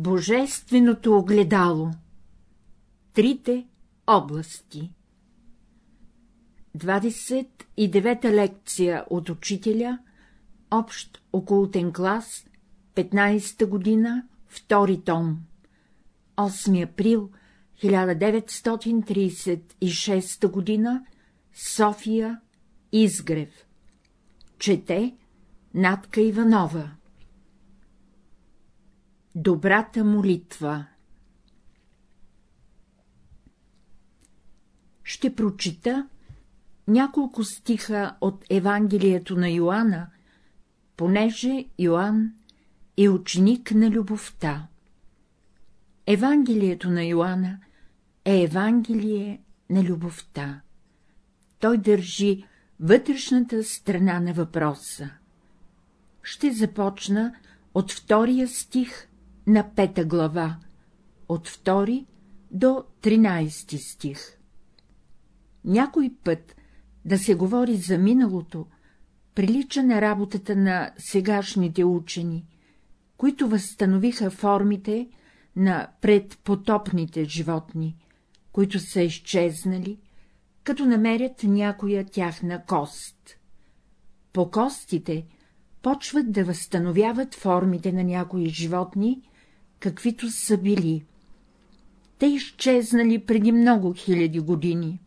Божественото огледало. Трите области. 29-та лекция от учителя, общ окултен клас, 15-та година, втори том, 8 април 1936 година, София, Изгрев. Чете Натка Иванова Добрата молитва Ще прочита няколко стиха от Евангелието на Йоанна, понеже Йоанн е ученик на любовта. Евангелието на Йоанна е Евангелие на любовта. Той държи вътрешната страна на въпроса. Ще започна от втория стих на пета глава, от втори до 13 стих. Някой път да се говори за миналото, прилича на работата на сегашните учени, които възстановиха формите на предпотопните животни, които са изчезнали, като намерят някоя тяхна кост. По костите почват да възстановяват формите на някои животни, каквито са били. Те изчезнали преди много хиляди години.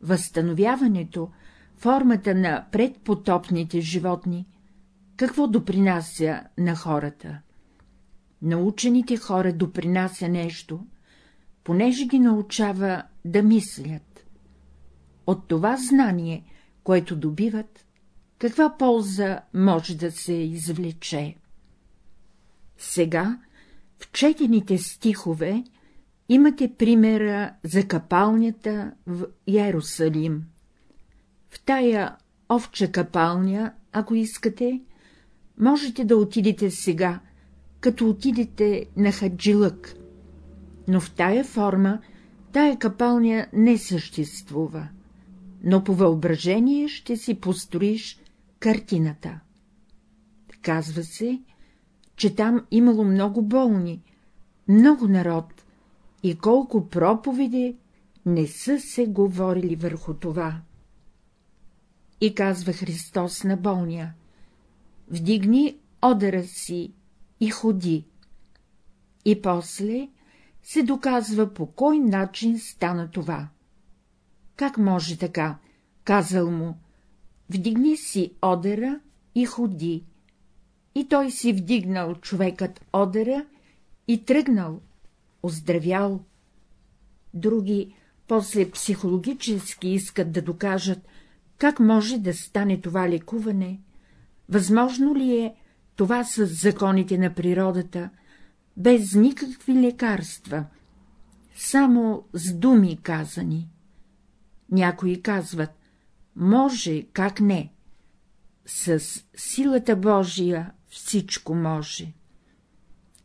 Възстановяването, формата на предпотопните животни, какво допринася на хората? Научените хора допринася нещо, понеже ги научава да мислят. От това знание, което добиват, каква полза може да се извлече? Сега в четените стихове имате примера за капалнята в Ярусалим. В тая овча капалня, ако искате, можете да отидете сега, като отидете на Хаджилък, но в тая форма тая капалня не съществува, но по въображение ще си построиш картината. Казва се, че там имало много болни, много народ и колко проповеди не са се говорили върху това. И казва Христос на болния — вдигни одера си и ходи. И после се доказва по кой начин стана това. Как може така? Казал му, вдигни си одера и ходи. И той си вдигнал човекът одера и тръгнал, оздравял. Други после психологически искат да докажат, как може да стане това лекуване, възможно ли е това с законите на природата, без никакви лекарства, само с думи казани. Някои казват, може, как не, с силата Божия всичко може.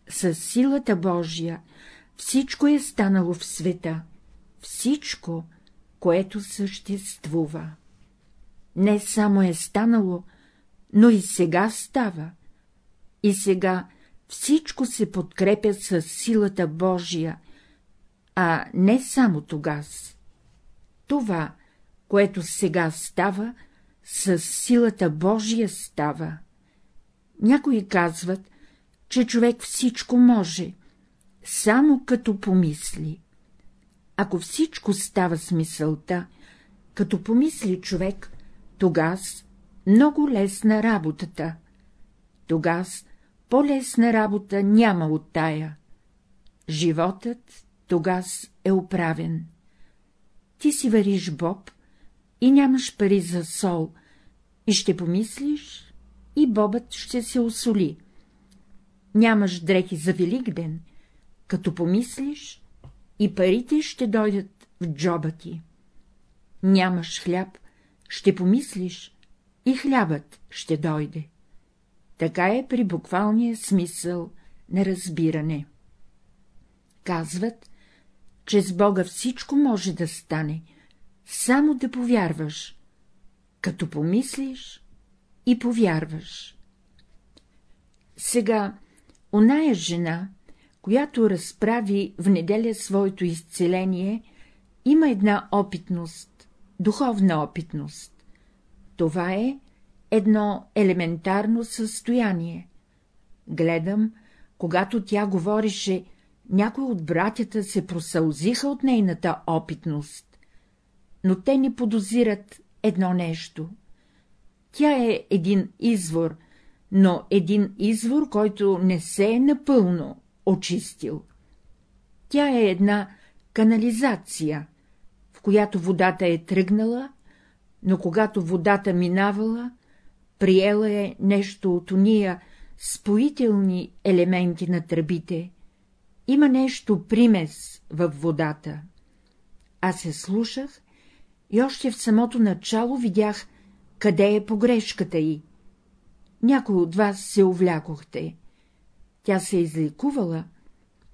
С силата Божия всичко е станало в света, всичко, което съществува. Не само е станало, но и сега става. И сега всичко се подкрепя с силата Божия, а не само тогас. Това, което сега става, с силата Божия става. Някои казват, че човек всичко може, само като помисли. Ако всичко става с мисълта, като помисли човек, тогас много лесна работата. Тогас по-лесна работа няма от тая. Животът тогас е оправен. Ти си вариш боб и нямаш пари за сол, и ще помислиш, и бобът ще се осоли. Нямаш дрехи за Великден, като помислиш, и парите ще дойдат в джоба ти. Нямаш хляб, ще помислиш, и хлябът ще дойде. Така е при буквалния смисъл на разбиране. Казват, че с Бога всичко може да стане, само да повярваш, като помислиш и повярваш. Сега, оная жена, която разправи в неделя своето изцеление, има една опитност, духовна опитност. Това е едно елементарно състояние. Гледам, когато тя говореше, някои от братята се просълзиха от нейната опитност, но те ни подозират едно нещо. Тя е един извор, но един извор, който не се е напълно очистил. Тя е една канализация, в която водата е тръгнала, но когато водата минавала, приела е нещо от уния споителни елементи на тръбите. Има нещо примес във водата. Аз се слушах и още в самото начало видях, къде е погрешката й. Някой от вас се увлякохте. Тя се е изликувала,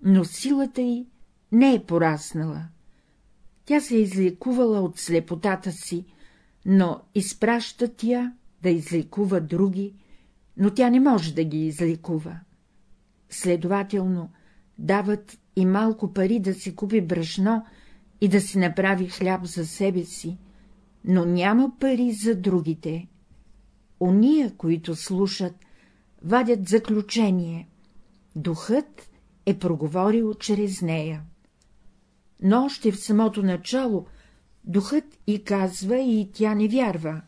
но силата й не е пораснала. Тя се е изликувала от слепотата си, но изпраща тя да изликува други, но тя не може да ги изликува. Следователно, дават и малко пари да си купи брашно и да си направи хляб за себе си, но няма пари за другите. Ония, които слушат, вадят заключение. Духът е проговорил чрез нея. Но още в самото начало духът и казва, и тя не вярва.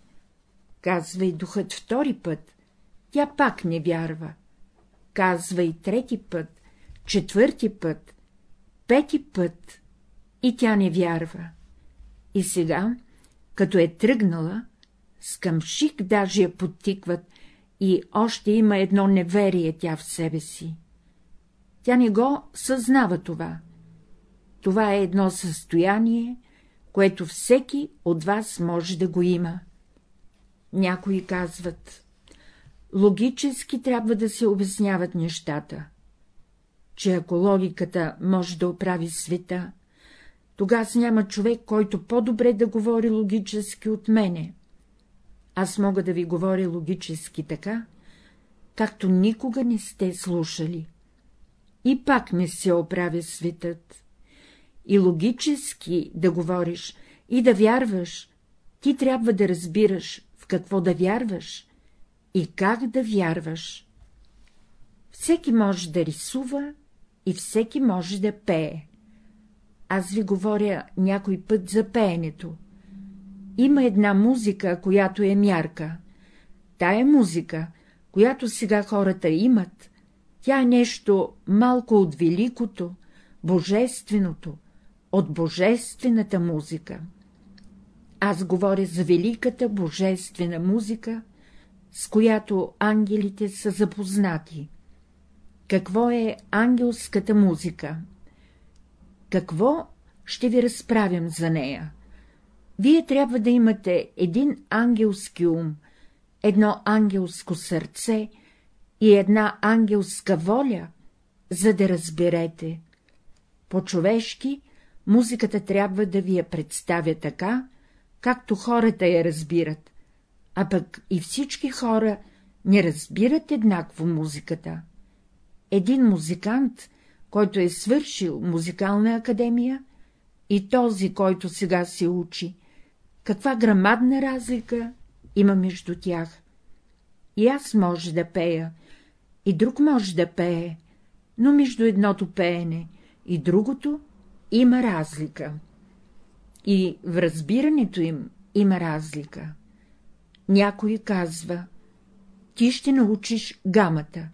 Казва и духът втори път, тя пак не вярва. Казва и трети път, четвърти път, пети път, и тя не вярва. И сега, като е тръгнала, с даже я подтикват и още има едно неверие тя в себе си. Тя не го съзнава това. Това е едно състояние, което всеки от вас може да го има. Някои казват, логически трябва да се обясняват нещата, че ако логиката може да оправи света, тогава няма човек, който по-добре да говори логически от мене. Аз мога да ви говоря логически така, както никога не сте слушали. И пак не се оправя светът. И логически да говориш и да вярваш, ти трябва да разбираш в какво да вярваш и как да вярваш. Всеки може да рисува и всеки може да пее. Аз ви говоря някой път за пеенето. Има една музика, която е мярка. Тая музика, която сега хората имат, тя е нещо малко от великото, божественото, от божествената музика. Аз говоря за великата божествена музика, с която ангелите са запознати. Какво е ангелската музика? Какво ще ви разправям за нея? Вие трябва да имате един ангелски ум, едно ангелско сърце и една ангелска воля, за да разберете. По-човешки музиката трябва да ви я представя така, както хората я разбират, а пък и всички хора не разбират еднакво музиката. Един музикант, който е свършил музикална академия, и този, който сега се учи, каква грамадна разлика има между тях. И аз може да пея, и друг може да пее, но между едното пеене и другото има разлика. И в разбирането им има разлика. Някой казва, ти ще научиш гамата.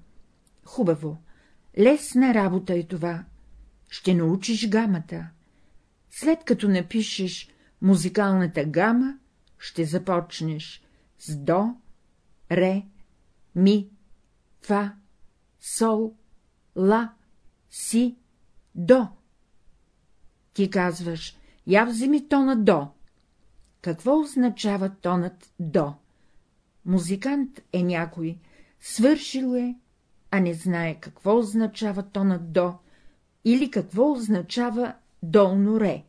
Хубаво, лесна работа е това. Ще научиш гамата. След като напишеш музикалната гама, ще започнеш с до, ре, ми, фа, сол, ла, си, до. Ти казваш, я вземи тона до. Какво означава тонът до? Музикант е някой, свършил е, а не знае какво означава тонът до или какво означава долно ре.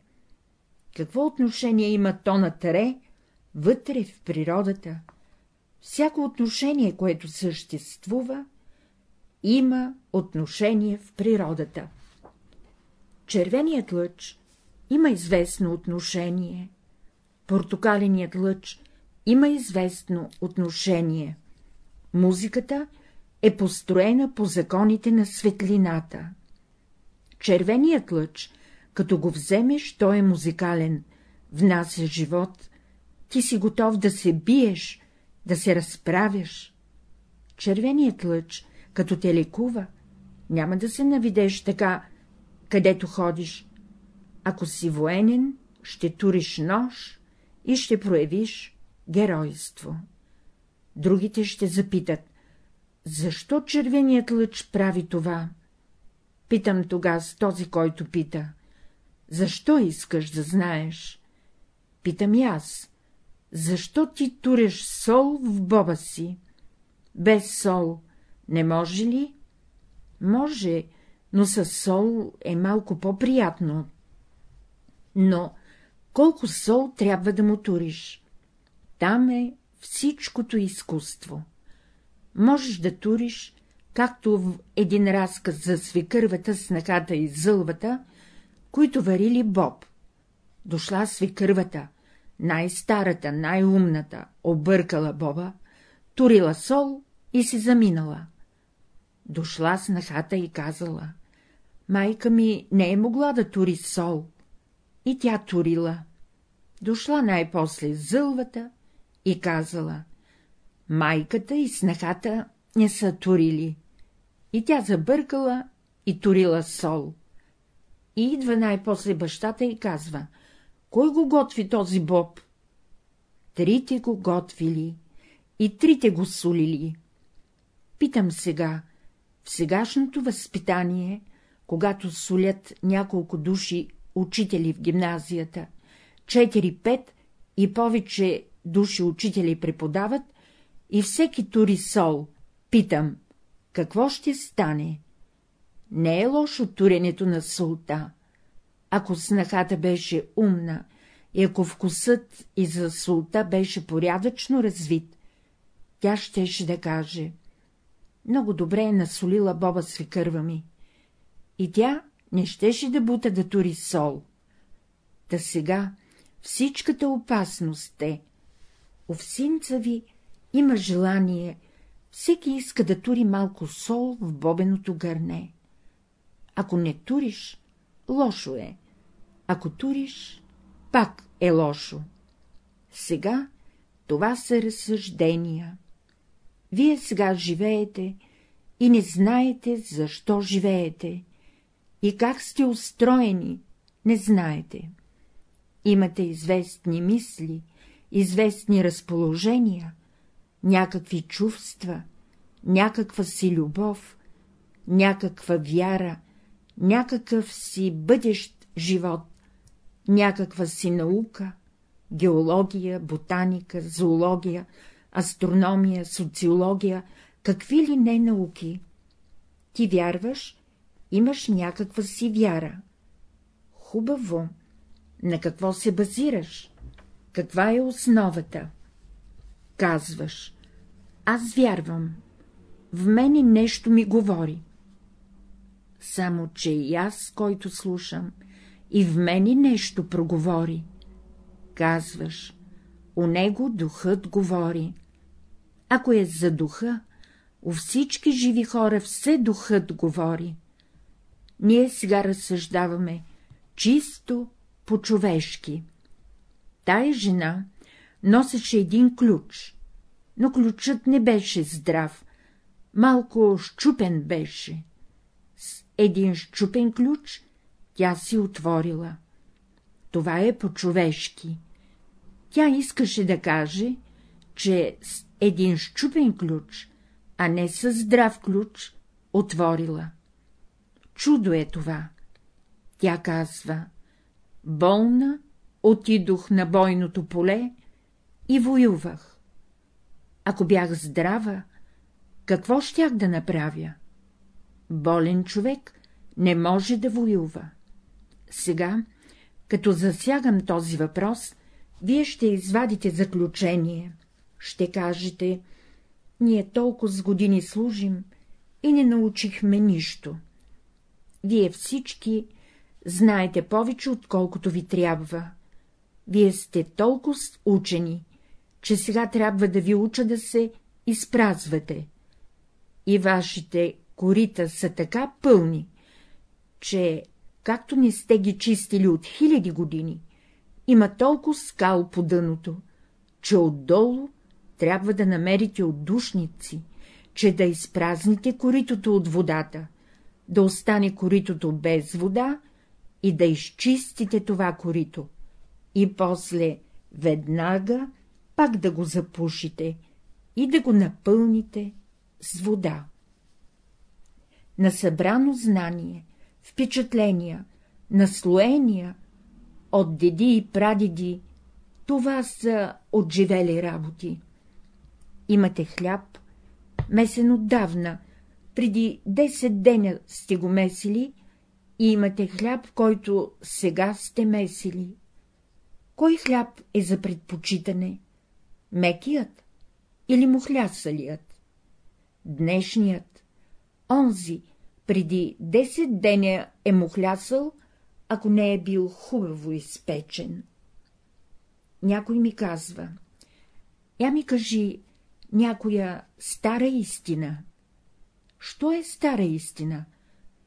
Какво отношение има тонът ре вътре в природата? Всяко отношение, което съществува, има отношение в природата. Червеният лъч има известно отношение, портокаленият лъч има известно отношение, музиката е построена по законите на светлината. Червеният лъч, като го вземеш, той е музикален, внася живот, ти си готов да се биеш, да се разправяш. Червеният лъч, като те лекува, няма да се навидеш така, където ходиш. Ако си военен, ще туриш нож и ще проявиш геройство. Другите ще запитат, защо червеният лъч прави това? Питам тога с този, който пита. Защо искаш да знаеш? Питам и аз. Защо ти туреш сол в боба си? Без сол не може ли? Може, но с сол е малко по-приятно. Но колко сол трябва да му туриш? Там е всичкото изкуство. Можеш да туриш, както в един разказ за свикървата, снахата и зълвата, които варили Боб. Дошла свикървата, най-старата, най-умната, объркала Боба, турила сол и си заминала. Дошла снахата и казала — майка ми не е могла да тури сол. И тя турила. Дошла най-после зълвата и казала — майката и снахата не са турили. И тя забъркала и турила сол. И идва най-после бащата и казва — кой го готви този боб? Трите го готвили и трите го солили. Питам сега, в сегашното възпитание, когато солят няколко души учители в гимназията, 4-5 и повече души учители преподават, и всеки тури сол, питам, какво ще стане? Не е лошо туренето на солта. Ако снахата беше умна и ако вкусът и за солта беше порядъчно развит, тя щеше да каже много добре е насолила боба свекърва ми. И тя не щеше да бута да тури сол. Та сега всичката опасност е. Овсинца ви има желание, всеки иска да тури малко сол в бобеното гърне. Ако не туриш, лошо е. Ако туриш, пак е лошо. Сега това са разсъждения. Вие сега живеете и не знаете, защо живеете, и как сте устроени, не знаете. Имате известни мисли, известни разположения, някакви чувства, някаква си любов, някаква вяра, някакъв си бъдещ живот, някаква си наука, геология, ботаника, зоология, астрономия, социология, какви ли не науки. Ти вярваш, имаш някаква си вяра. Хубаво. На какво се базираш? Каква е основата? Казваш. Аз вярвам. В мене нещо ми говори. Само, че и аз, който слушам, и в мене нещо проговори. Казваш. У него духът говори. Ако е за духа, у всички живи хора все духът говори. Ние сега разсъждаваме чисто по-човешки. Тая жена носеше един ключ, но ключът не беше здрав, малко щупен беше. С един щупен ключ тя си отворила. Това е по-човешки. Тя искаше да каже, че с един щупен ключ, а не с здрав ключ, отворила. Чудо е това. Тя казва, болна, отидох на бойното поле и воювах. Ако бях здрава, какво щях да направя? Болен човек не може да воюва. Сега, като засягам този въпрос, вие ще извадите заключение ще кажете, ние толкова с години служим и не научихме нищо. Вие всички знаете повече, отколкото ви трябва. Вие сте толкова учени, че сега трябва да ви уча да се изпразвате. И вашите корита са така пълни, че, както не сте ги чистили от хиляди години, има толкова скал по дъното, че отдолу трябва да намерите отдушници, че да изпразните коритото от водата, да остане коритото без вода и да изчистите това корито, и после веднага пак да го запушите и да го напълните с вода. На събрано знание, впечатления, наслоения от деди и прадеди, това са отживели работи. Имате хляб, месен отдавна, преди 10 деня сте го месили и имате хляб, който сега сте месили. Кой хляб е за предпочитане? Мекият или мухлясалият? Днешният, онзи, преди 10 деня е мухлясал, ако не е бил хубаво изпечен. Някой ми казва, я ми кажи някоя стара истина. Що е стара истина?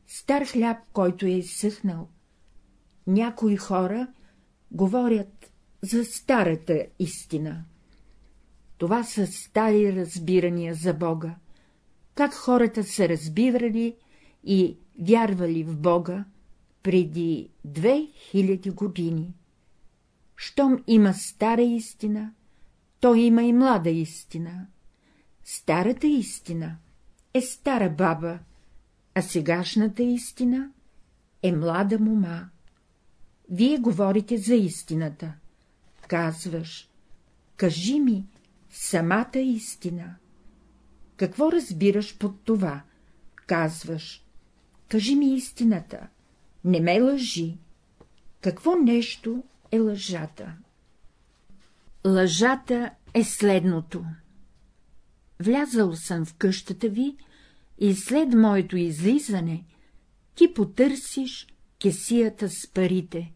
Стар хляб, който е изсъхнал. Някои хора говорят за старата истина. Това са стари разбирания за Бога. Как хората са разбирали и вярвали в Бога преди две хиляди години. Щом има стара истина, то има и млада истина. Старата истина е стара баба, а сегашната истина е млада мома. Вие говорите за истината. Казваш, кажи ми самата истина. Какво разбираш под това? Казваш, кажи ми истината, не ме лъжи. Какво нещо е лъжата? Лъжата е следното. Влязал съм в къщата ви и след моето излизане ти потърсиш кесията с парите.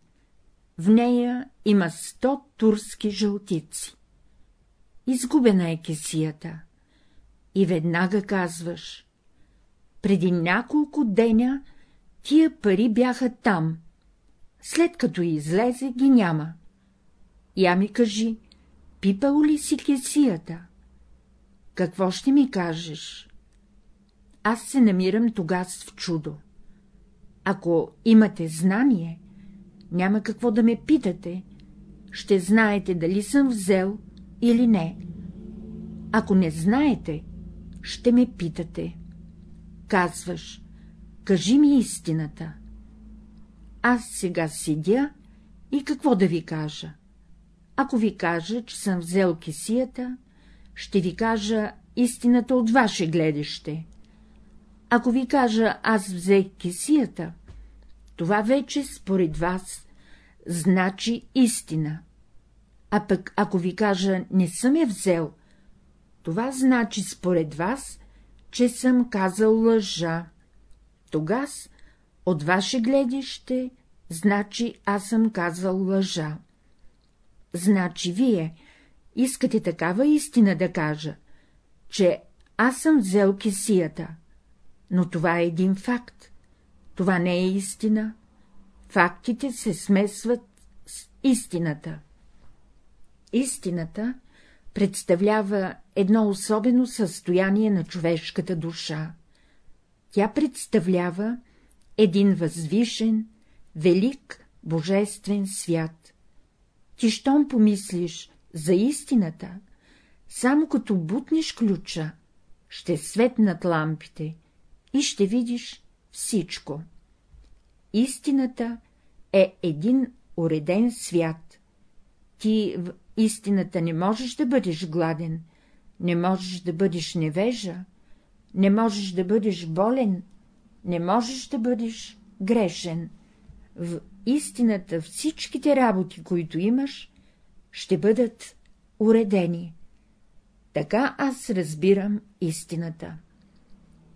В нея има сто турски жълтици. Изгубена е кесията. И веднага казваш. Преди няколко деня тия пари бяха там. След като излезе, ги няма. Я ми кажи, пипал ли си кесията? Какво ще ми кажеш? Аз се намирам тогас в чудо. Ако имате знание, няма какво да ме питате, ще знаете дали съм взел или не. Ако не знаете, ще ме питате. Казваш, кажи ми истината. Аз сега седя и какво да ви кажа? Ако ви кажа, че съм взел кесията, ще ви кажа истината от ваше гледаще. Ако ви кажа, аз взех кесията, това вече според вас значи истина. А пък ако ви кажа, не съм я взел, това значи според вас, че съм казал лъжа. Тогас, от ваше гледище, значи аз съм казал лъжа. Значи вие искате такава истина да кажа, че аз съм взел кесията, но това е един факт. Това не е истина. Фактите се смесват с истината. Истината представлява едно особено състояние на човешката душа. Тя представлява един възвишен, велик, божествен свят. Ти щом помислиш за истината, само като бутнеш ключа, ще светнат лампите и ще видиш всичко. Истината е един уреден свят. Ти в истината не можеш да бъдеш гладен, не можеш да бъдеш невежа, не можеш да бъдеш болен, не можеш да бъдеш грешен. В истината всичките работи, които имаш, ще бъдат уредени. Така аз разбирам истината.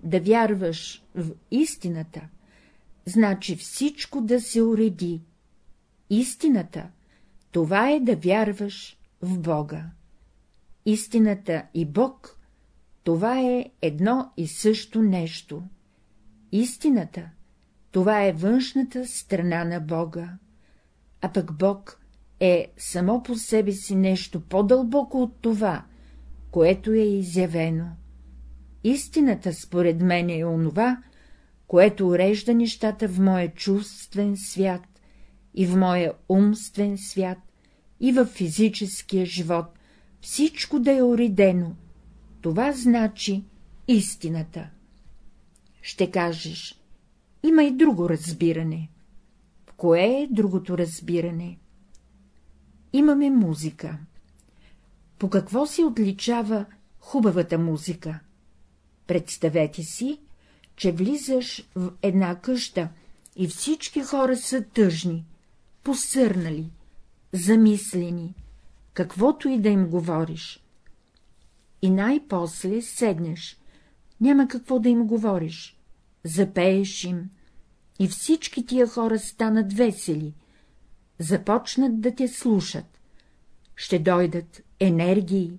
да вярваш в истината, значи всичко да се уреди. Истината — това е да вярваш в Бога. Истината и Бог — това е едно и също нещо. Истината — това е външната страна на Бога, а пък Бог е само по себе си нещо по-дълбоко от това, което е изявено. Истината, според мен, е онова, което урежда нещата в моя чувствен свят и в моя умствен свят и в физическия живот, всичко да е уредено. Това значи истината. Ще кажеш, има и друго разбиране. Кое е другото разбиране? Имаме музика. По какво се отличава хубавата музика? Представете си, че влизаш в една къща и всички хора са тъжни, посърнали, замислени, каквото и да им говориш. И най-после седнеш, няма какво да им говориш, запееш им, и всички тия хора станат весели, започнат да те слушат. Ще дойдат енергии,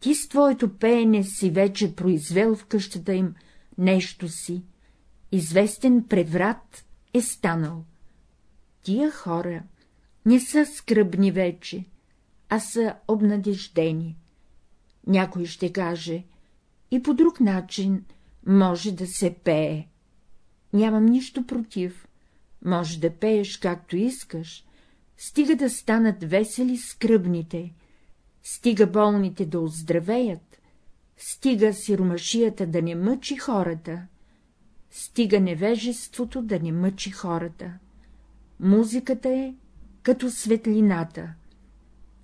ти с твоето пеене си вече произвел в къщата им нещо си, известен преврат е станал. Тия хора не са скръбни вече, а са обнадеждени. Някой ще каже, и по друг начин може да се пее. Нямам нищо против, може да пееш както искаш, стига да станат весели скръбните, стига болните да оздравеят, стига сиромашията да не мъчи хората, стига невежеството да не мъчи хората. Музиката е като светлината.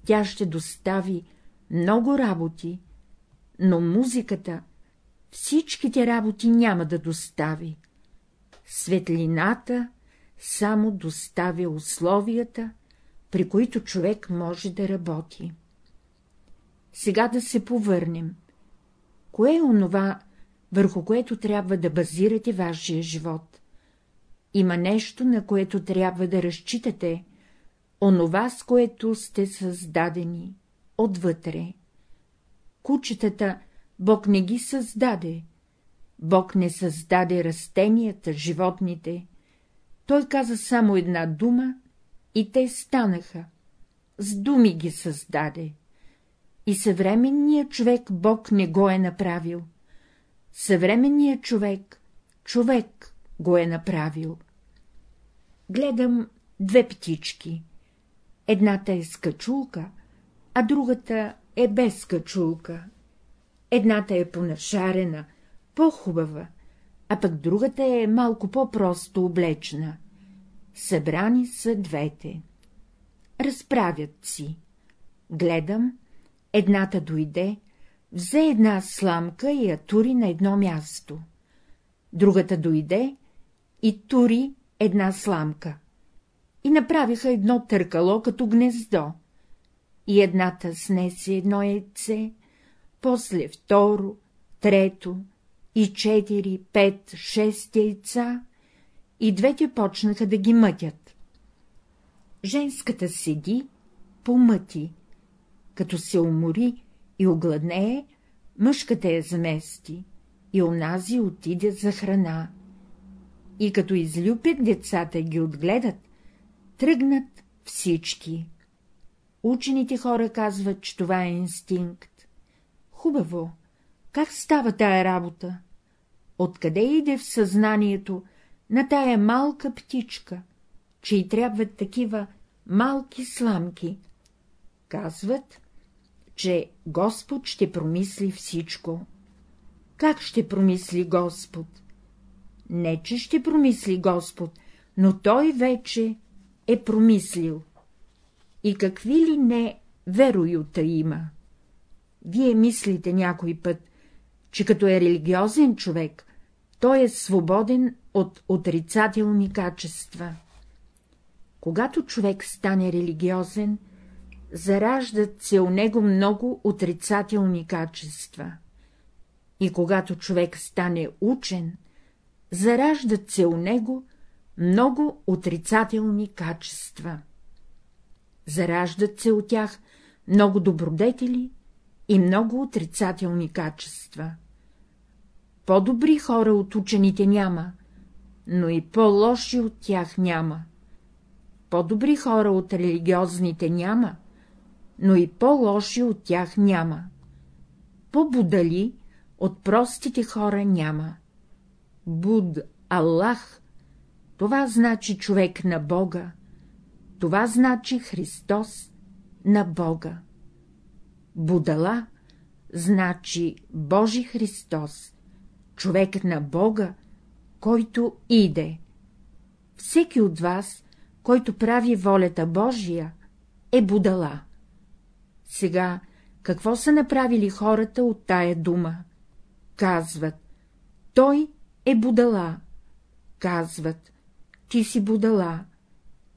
Тя ще достави много работи, но музиката всичките работи няма да достави. Светлината само доставя условията, при които човек може да работи. Сега да се повърнем. Кое е онова, върху което трябва да базирате вашия живот? Има нещо, на което трябва да разчитате, онова, с което сте създадени, отвътре. Кучетата Бог не ги създаде. Бог не създаде растенията, животните. Той каза само една дума и те станаха. С думи ги създаде. И съвременният човек Бог не го е направил. Съвременният човек, човек го е направил. Гледам две птички. Едната е с качулка, а другата е без качулка. Едната е понашарена, по-хубава, а пък другата е малко по-просто облечена. Събрани са двете. Разправят си. Гледам, едната дойде, взе една сламка и я тури на едно място. Другата дойде и тури една сламка. И направиха едно търкало като гнездо. И едната снесе едно яйце, после второ, трето и четири, пет, шест яйца, и двете почнаха да ги мътят. Женската седи, помъти, като се умори и огладнее, мъжката я замести и онази отиде за храна. И като излюпят децата ги отгледат, тръгнат всички. Учените хора казват, че това е инстинкт. Хубаво, как става тая работа? Откъде иде в съзнанието на тая малка птичка, че й трябват такива малки сламки? Казват, че Господ ще промисли всичко. Как ще промисли Господ? Не, че ще промисли Господ, но Той вече е промислил. И какви ли не вероюта има? Вие мислите някой път, че като е религиозен човек, той е свободен от отрицателни качества. Когато човек стане религиозен, зараждат се у него много отрицателни качества. И когато човек стане учен, зараждат се у него много отрицателни качества. Зараждат се от тях много добродетели и много отрицателни качества. По-добри хора от учените няма, но и по-лоши от тях няма. По-добри хора от религиозните няма, но и по-лоши от тях няма. По-будали от простите хора няма. Буд Аллах, това значи човек на Бога, това значи Христос на Бога. Будала значи Божи Христос, човек на Бога, който иде. Всеки от вас, който прави волята Божия, е будала. Сега, какво са направили хората от тая дума? Казват, той е будала. Казват, ти си будала.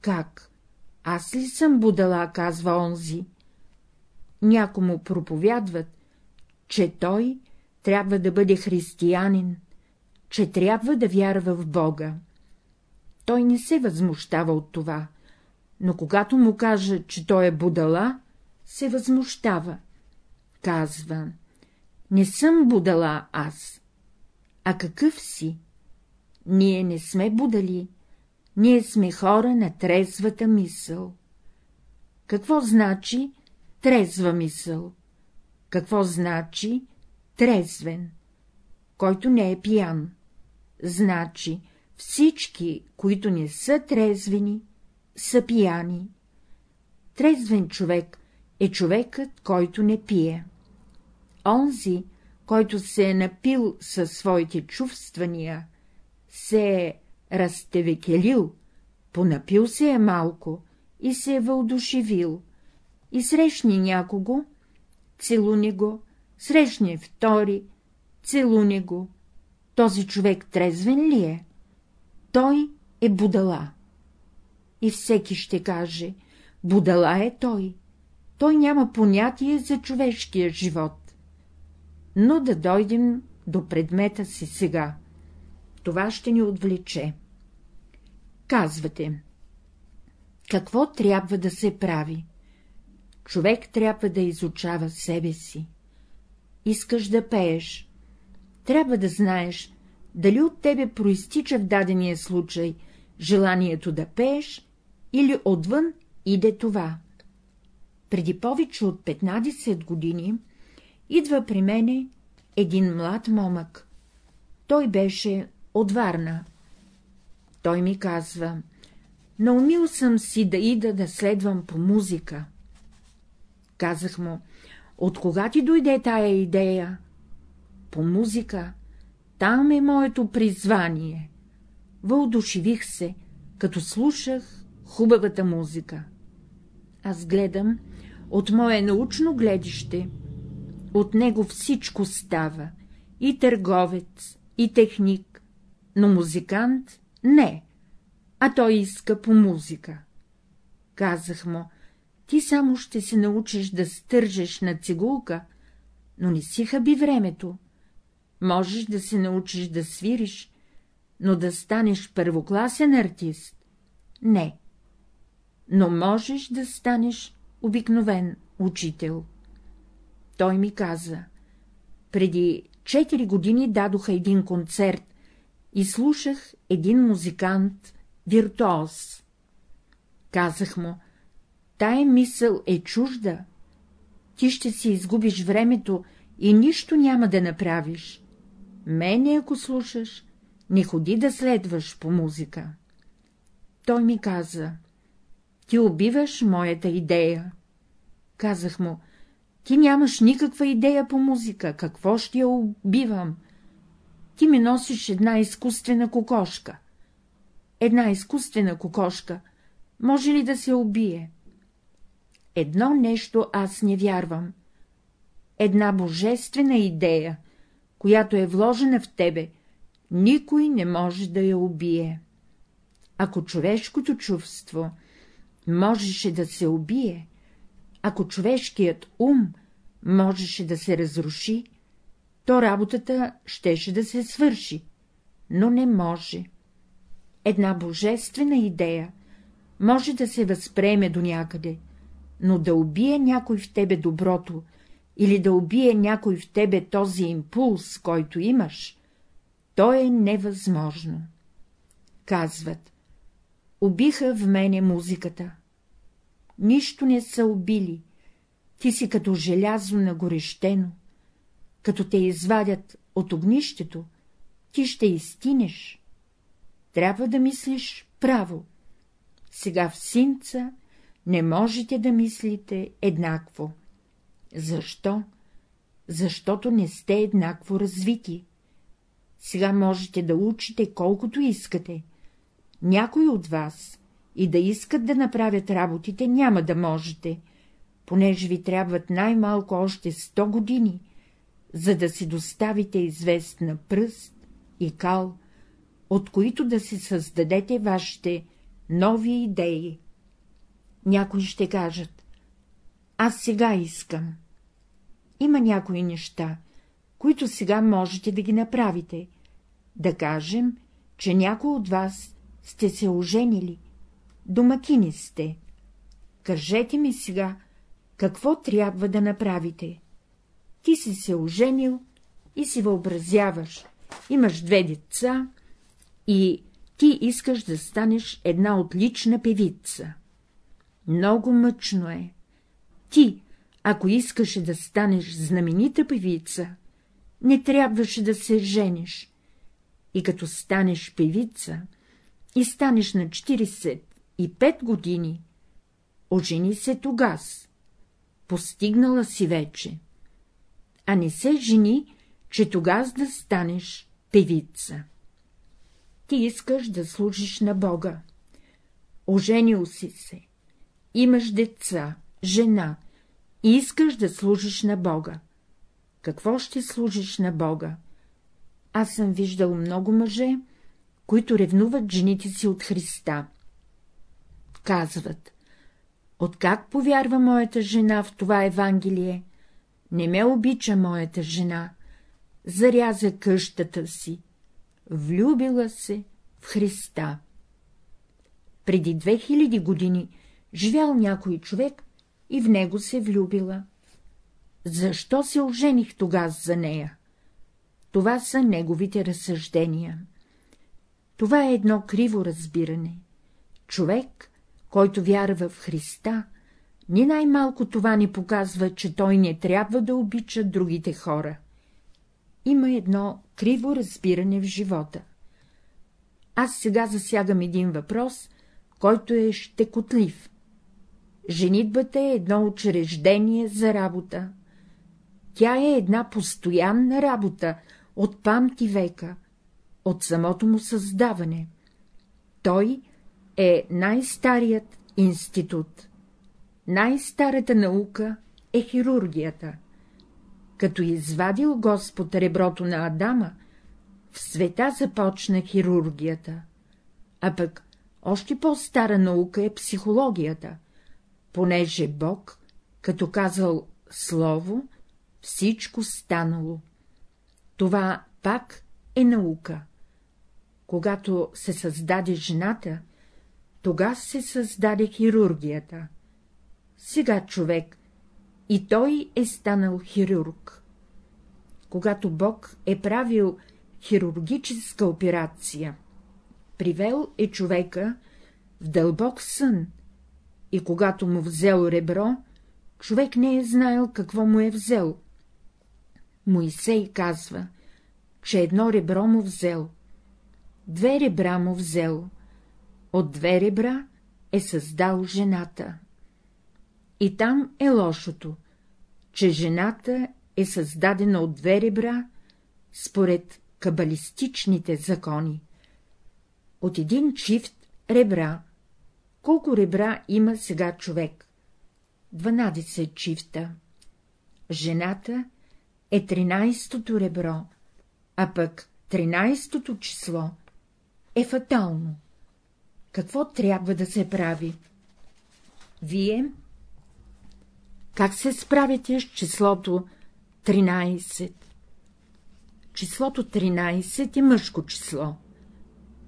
Как? Аз ли съм будала, казва онзи. Някому проповядват, че той трябва да бъде християнин, че трябва да вярва в Бога. Той не се възмущава от това, но когато му кажа, че той е будала, се възмущава. Казва, не съм будала аз. А какъв си? Ние не сме будали, ние сме хора на трезвата мисъл. Какво значи трезва мисъл? Какво значи трезвен? Който не е пиян. Значи всички, които не са трезвени, са пияни. Трезвен човек е човекът, който не пие. Онзи, който се е напил със своите чувствания, се е разтевекелил, понапил се е малко и се е въодушевил, и срещни някого, целуни го, срещне втори, целуни го. Този човек трезвен ли е? Той е будала. И всеки ще каже, будала е той. Той няма понятие за човешкия живот. Но да дойдем до предмета си сега. Това ще ни отвлече. Казвате. Какво трябва да се прави? Човек трябва да изучава себе си. Искаш да пееш. Трябва да знаеш, дали от тебе проистича в дадения случай желанието да пееш или отвън иде това. Преди повече от 15 години идва при мене един млад момък. Той беше от Варна. Той ми казва, наумил съм си да ида да следвам по музика. Казах му, от кога ти дойде тая идея? По музика. Там е моето призвание. Въодушевих се, като слушах хубавата музика. Аз гледам от мое научно гледище. От него всичко става, и търговец, и техник, но музикант не, а той иска по музика. Казах му, ти само ще се научиш да стържеш на цигулка, но не си хаби времето. Можеш да се научиш да свириш, но да станеш първокласен артист — не. Но можеш да станеш обикновен учител. Той ми каза, преди четири години дадоха един концерт и слушах един музикант, виртуоз. Казах му, тая мисъл е чужда, ти ще си изгубиш времето и нищо няма да направиш. Мене, ако слушаш, не ходи да следваш по музика. Той ми каза, ти убиваш моята идея. Казах му, ти нямаш никаква идея по музика, какво ще я убивам? Ти ми носиш една изкуствена кокошка. Една изкуствена кокошка може ли да се убие? Едно нещо аз не вярвам. Една божествена идея, която е вложена в тебе, никой не може да я убие. Ако човешкото чувство можеше да се убие, ако човешкият ум можеше да се разруши, то работата щеше да се свърши, но не може. Една божествена идея може да се възприеме до някъде, но да убие някой в тебе доброто или да убие някой в тебе този импулс, който имаш, то е невъзможно. Казват, убиха в мене музиката. Нищо не са убили, ти си като желязо нагорещено, като те извадят от огнището, ти ще изтинеш. Трябва да мислиш право. Сега в синца не можете да мислите еднакво. Защо? Защото не сте еднакво развити. Сега можете да учите колкото искате. Някой от вас и да искат да направят работите, няма да можете, понеже ви трябват най-малко още сто години, за да си доставите известна пръст и кал, от които да си създадете вашите нови идеи. Някои ще кажат — аз сега искам. Има някои неща, които сега можете да ги направите. Да кажем, че някой от вас сте се оженили, домакини сте. Кажете ми сега, какво трябва да направите. Ти си се оженил и си въобразяваш, имаш две деца и ти искаш да станеш една отлична певица. Много мъчно е. Ти, ако искаше да станеш знаменита певица, не трябваше да се жениш. И като станеш певица и станеш на 45 години, ожени се тогас. Постигнала си вече. А не се жени, че тогас да станеш певица. Ти искаш да служиш на Бога. Оженил си се, имаш деца, жена и искаш да служиш на Бога. Какво ще служиш на Бога? Аз съм виждал много мъже, които ревнуват жените си от Христа. Казват, откак повярва моята жена в това Евангелие, не ме обича моята жена, заряза къщата си, влюбила се в Христа. Преди 2000 години живял някой човек и в него се влюбила. Защо се ожених тогава за нея? Това са неговите разсъждения. Това е едно криво разбиране. Човек, който вярва в Христа, ни най-малко това ни показва, че той не трябва да обича другите хора. Има едно криво разбиране в живота. Аз сега засягам един въпрос, който е щекотлив. Женитбата е едно учреждение за работа. Тя е една постоянна работа от памти века, от самото му създаване. Той е най-старият институт. Най-старата наука е хирургията. Като извадил Господ реброто на Адама, в света започна хирургията, а пък още по-стара наука е психологията, понеже Бог, като казал Слово, всичко станало. Това пак е наука. Когато се създаде жената, тога се създаде хирургията. Сега човек и той е станал хирург. Когато Бог е правил хирургическа операция, привел е човека в дълбок сън, и когато му взел ребро, човек не е знаел какво му е взел. Моисей казва, че едно ребро му взел, две ребра му взел, от две ребра е създал жената. И там е лошото, че жената е създадена от две ребра, според кабалистичните закони. От един чифт ребра. Колко ребра има сега човек? 12 чифта. Жената е 13-то ребро, а пък 13-то число е фатално. Какво трябва да се прави? Вие как се справите с числото 13? Числото 13 е мъжко число.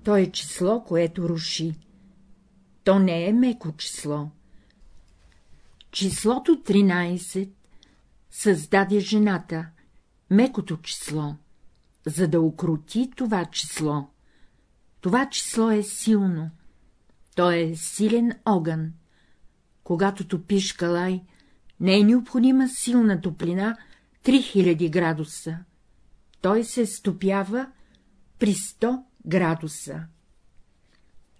То е число, което руши. То не е меко число. Числото 13 създаде жената, мекото число, за да укрути това число. Това число е силно. То е силен огън. Когато топиш калай, не е необходима силна топлина 3000 градуса. Той се стопява при 100 градуса.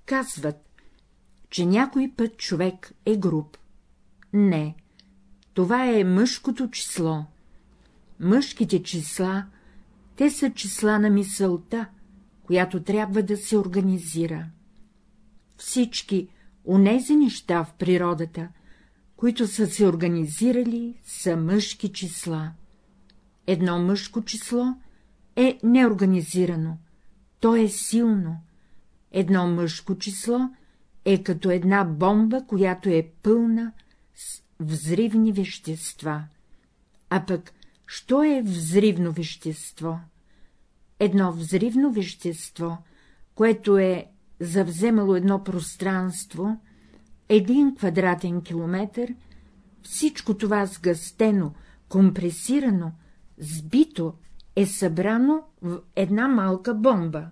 Казват, че някой път човек е груб. Не, това е мъжкото число. Мъжките числа, те са числа на мисълта, която трябва да се организира. Всички онези неща в природата, които са се организирали, са мъжки числа. Едно мъжко число е неорганизирано, то е силно. Едно мъжко число е като една бомба, която е пълна с взривни вещества. А пък, що е взривно вещество? Едно взривно вещество, което е завземало едно пространство, един квадратен километър, всичко това сгъстено, компресирано, сбито е събрано в една малка бомба.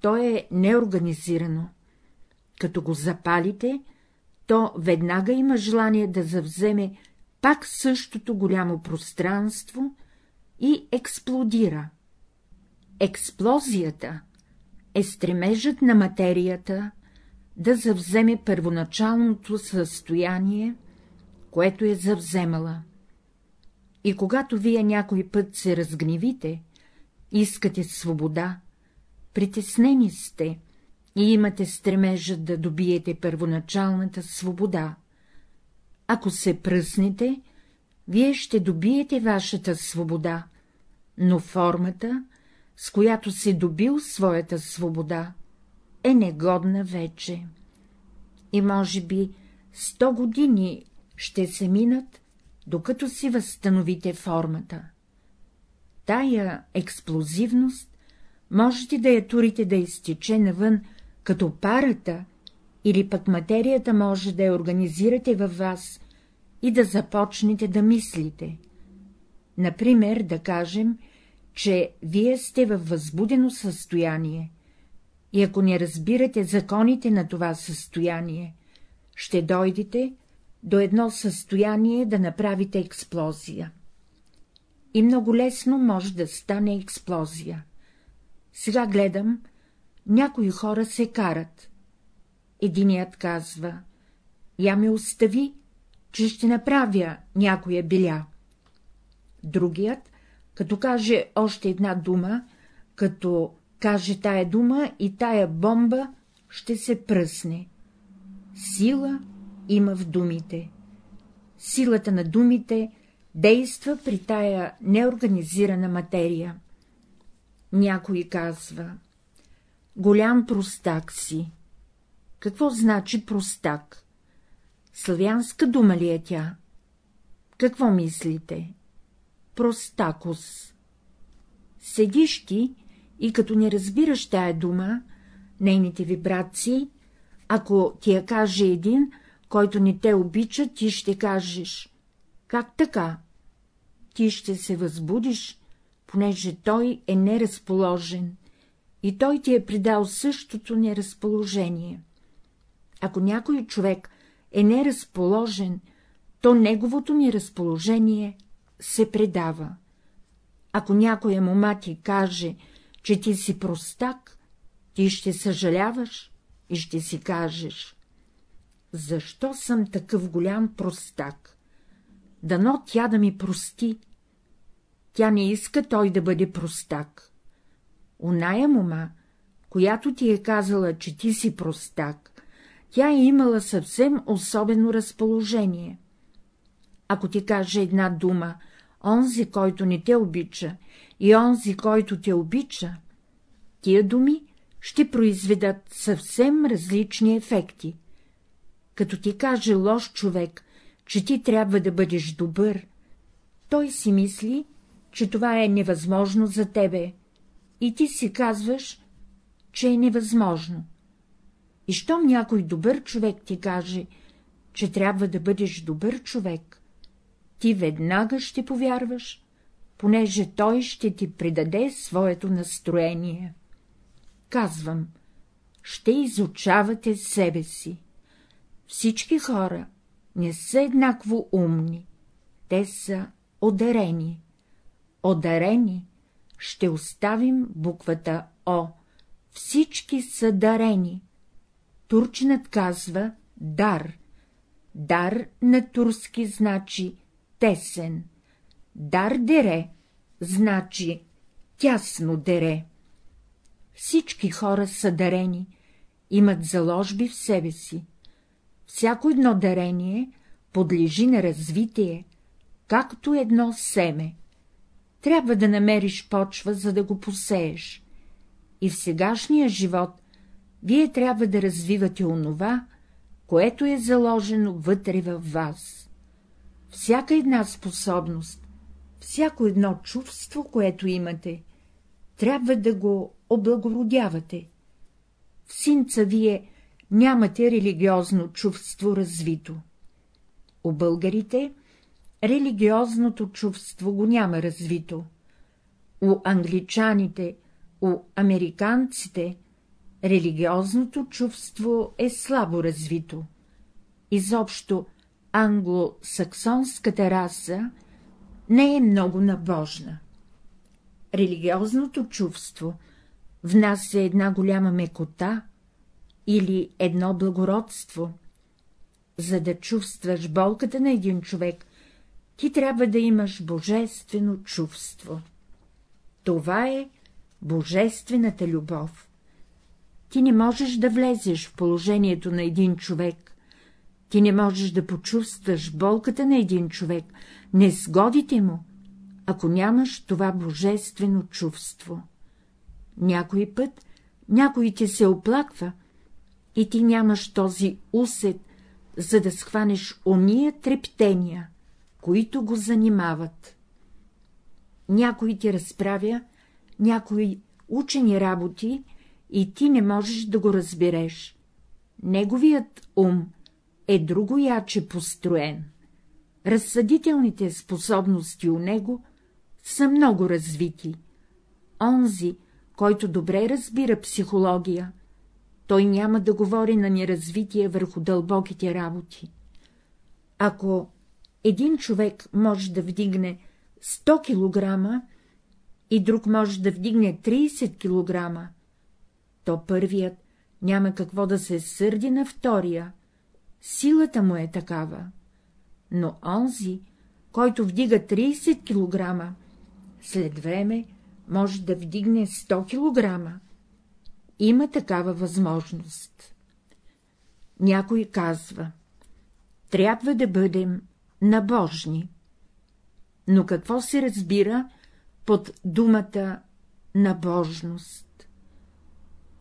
То е неорганизирано. Като го запалите, то веднага има желание да завземе пак същото голямо пространство и експлодира. Експлозията е стремежът на материята да завземе първоначалното състояние, което е завземала. И когато вие някой път се разгневите, искате свобода, притеснени сте и имате стремежа да добиете първоначалната свобода. Ако се пръснете, вие ще добиете вашата свобода, но формата, с която се добил своята свобода, е негодна вече. И може би сто години ще се минат, докато си възстановите формата. Тая експлозивност можете да я турите да изтече навън, като парата, или пък материята може да я организирате във вас и да започнете да мислите. Например, да кажем, че вие сте във възбудено състояние, и ако не разбирате законите на това състояние, ще дойдете до едно състояние да направите експлозия. И много лесно може да стане експлозия. Сега гледам, някои хора се карат. Единият казва, я ме остави, че ще направя някоя биля. Другият, като каже още една дума, като каже тая дума и тая бомба ще се пръсне. Сила има в думите. Силата на думите действа при тая неорганизирана материя. Някой казва — голям простак си. Какво значи простак? Славянска дума ли е тя? Какво мислите? Простакос. Седиш ти и като не разбираш тая дума, нейните вибрации, ако ти я каже един, който не те обича, ти ще кажеш — как така? Ти ще се възбудиш, понеже той е неразположен и той ти е придал същото неразположение. Ако някой човек е неразположен, то неговото неразположение се предава. Ако някоя мома ти каже, че ти си простак, ти ще съжаляваш и ще си кажеш — защо съм такъв голям простак? Дано тя да ми прости. Тя не иска той да бъде простак. Оная мома, която ти е казала, че ти си простак, тя е имала съвсем особено разположение. Ако ти каже една дума, онзи, който не те обича, и онзи, който те обича, тия думи ще произведат съвсем различни ефекти. Като ти каже лош човек, че ти трябва да бъдеш добър, той си мисли, че това е невъзможно за тебе, и ти си казваш, че е невъзможно. И щом някой добър човек ти каже, че трябва да бъдеш добър човек, ти веднага ще повярваш, понеже той ще ти придаде своето настроение. Казвам, ще изучавате себе си. Всички хора не са еднакво умни, те са одарени. Одарени ще оставим буквата О. Всички са дарени. Турчинът казва дар. Дар на турски значи тесен. Дар дере значи тясно дере. Всички хора са дарени, имат заложби в себе си. Всяко едно дарение подлежи на развитие, както едно семе. Трябва да намериш почва, за да го посееш. И в сегашния живот вие трябва да развивате онова, което е заложено вътре във вас. Всяка една способност, всяко едно чувство, което имате, трябва да го облагородявате. В синца вие нямате религиозно чувство развито. У българите религиозното чувство го няма развито. У англичаните, у американците религиозното чувство е слабо развито. Изобщо англосаксонската раса не е много набожна. Религиозното чувство в нас е една голяма мекота или едно благородство. За да чувстваш болката на един човек, ти трябва да имаш божествено чувство. Това е божествената любов. Ти не можеш да влезеш в положението на един човек, ти не можеш да почувстваш болката на един човек, не сгодите му, ако нямаш това божествено чувство. Някой път някой ти се оплаква и ти нямаш този усет, за да схванеш ония трептения, които го занимават. Някой ти разправя някои учени работи и ти не можеш да го разбереш. Неговият ум е друго яче построен. Разсъдителните способности у него са много развити. Онзи, който добре разбира психология, той няма да говори на неразвитие върху дълбоките работи. Ако един човек може да вдигне 100 кг и друг може да вдигне 30 кг, то първият няма какво да се сърди на втория, силата му е такава, но онзи, който вдига 30 кг, след време може да вдигне 100 кг. Има такава възможност. Някой казва, трябва да бъдем набожни. Но какво се разбира под думата набожност?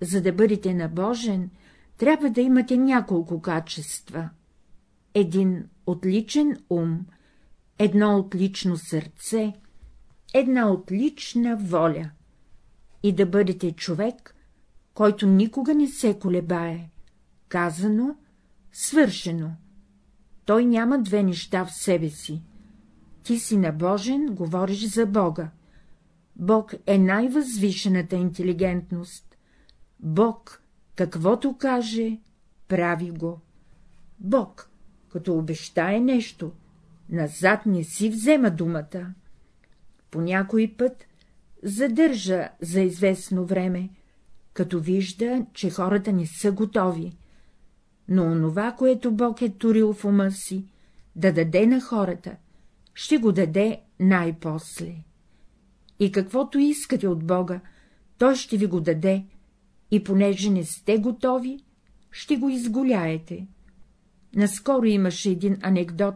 За да бъдете набожен, трябва да имате няколко качества. Един отличен ум, едно отлично сърце, една отлична воля и да бъдете човек, който никога не се колебае. Казано, свършено. Той няма две неща в себе си. Ти си набожен, говориш за Бога. Бог е най-възвишената интелигентност. Бог, каквото каже, прави го. Бог, като обещае нещо, назад не си взема думата по някой път задържа за известно време, като вижда, че хората не са готови, но онова, което Бог е турил в ума си, да даде на хората, ще го даде най-после. И каквото искате от Бога, Той ще ви го даде, и понеже не сте готови, ще го изголяете. Наскоро имаше един анекдот,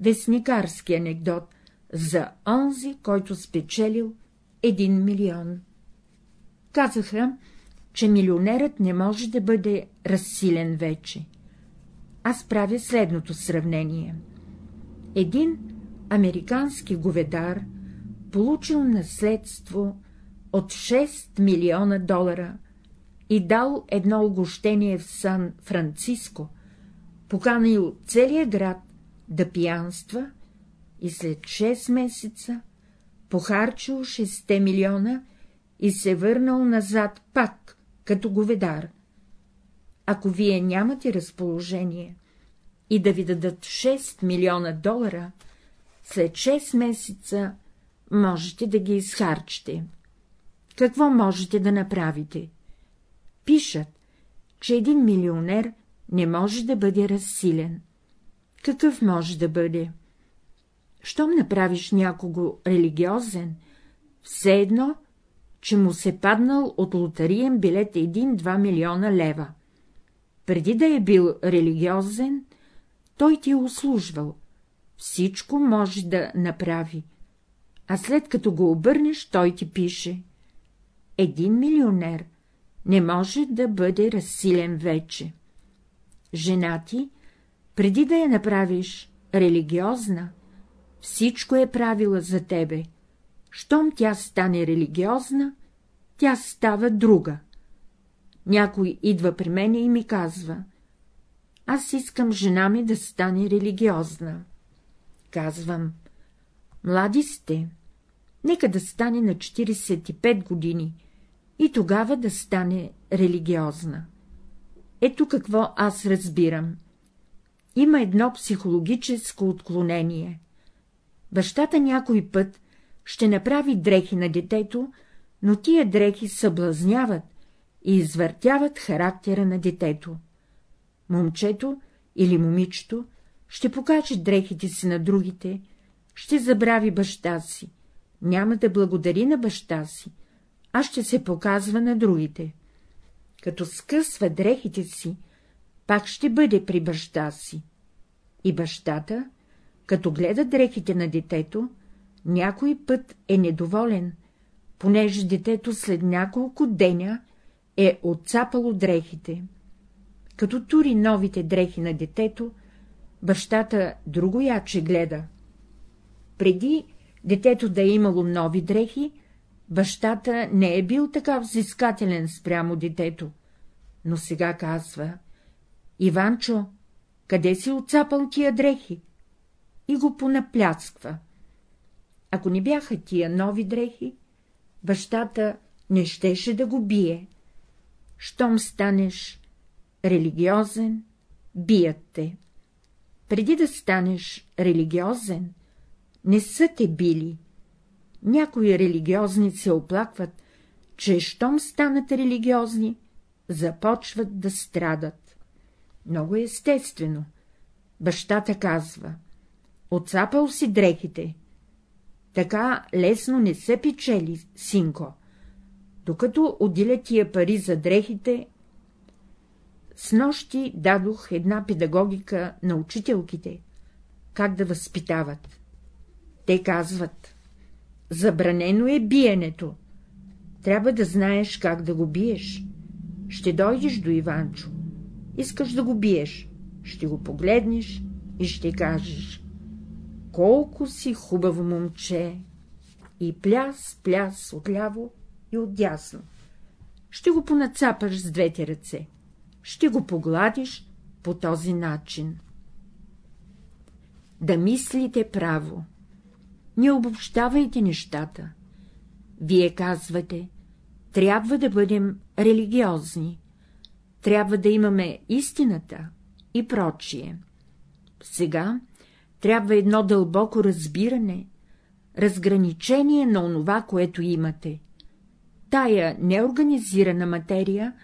вестникарски анекдот, за онзи, който спечелил един милион. Казаха, че милионерът не може да бъде разсилен вече. Аз правя следното сравнение. Един американски говедар получил наследство от 6 милиона долара и дал едно огощение в Сан Франциско, поканил целия град да пиянства и след 6 месеца похарчил 6 милиона и се върнал назад пак, като говедар. Ако вие нямате разположение и да ви дадат 6 милиона долара, след 6 месеца можете да ги изхарчите. Какво можете да направите? Пишат, че един милионер не може да бъде разсилен. Какъв може да бъде? Щом направиш някого религиозен, все едно, че му се паднал от лотариен билет 1-2 милиона лева. Преди да е бил религиозен, той ти е услужвал, всичко може да направи, а след като го обърнеш, той ти пише. Един милионер не може да бъде разсилен вече. Жена ти, преди да я направиш религиозна, всичко е правила за тебе. Щом тя стане религиозна, тя става друга. Някой идва при мене и ми казва — аз искам жена ми да стане религиозна. Казвам — млади сте, нека да стане на 45 години и тогава да стане религиозна. Ето какво аз разбирам. Има едно психологическо отклонение. Бащата някой път ще направи дрехи на детето, но тия дрехи съблазняват и извъртяват характера на детето. Момчето или момичето ще покаже дрехите си на другите, ще забрави баща си, няма да благодари на баща си, а ще се показва на другите. Като скъсва дрехите си, пак ще бъде при баща си. И бащата, като гледа дрехите на детето, някой път е недоволен, понеже детето след няколко деня е отцапало дрехите. Като тури новите дрехи на детето, бащата друго яче гледа. Преди детето да е имало нови дрехи, бащата не е бил така взискателен спрямо детето, но сега казва — Иванчо, къде си отцапал тия дрехи? И го понаплясква. Ако не бяха тия нови дрехи, бащата не щеше да го бие. Щом станеш религиозен, бият те. Преди да станеш религиозен, не са те били. Някои религиозни се оплакват, че щом станат религиозни, започват да страдат. Много естествено. Бащата казва — отцапал си дрехите. Така лесно не се печели, синко. Докато отделя тия пари за дрехите, с нощи дадох една педагогика на учителките, как да възпитават. Те казват — забранено е биенето, трябва да знаеш как да го биеш. Ще дойдеш до Иванчо, искаш да го биеш, ще го погледнеш и ще кажеш — колко си хубаво момче! И пляс, пляс отляво и отдясно. Ще го понацапаш с двете ръце, ще го погладиш по този начин. Да мислите право не обобщавайте нещата. Вие казвате, трябва да бъдем религиозни, трябва да имаме истината и прочие. Сега трябва едно дълбоко разбиране, разграничение на онова, което имате. Тая неорганизирана материя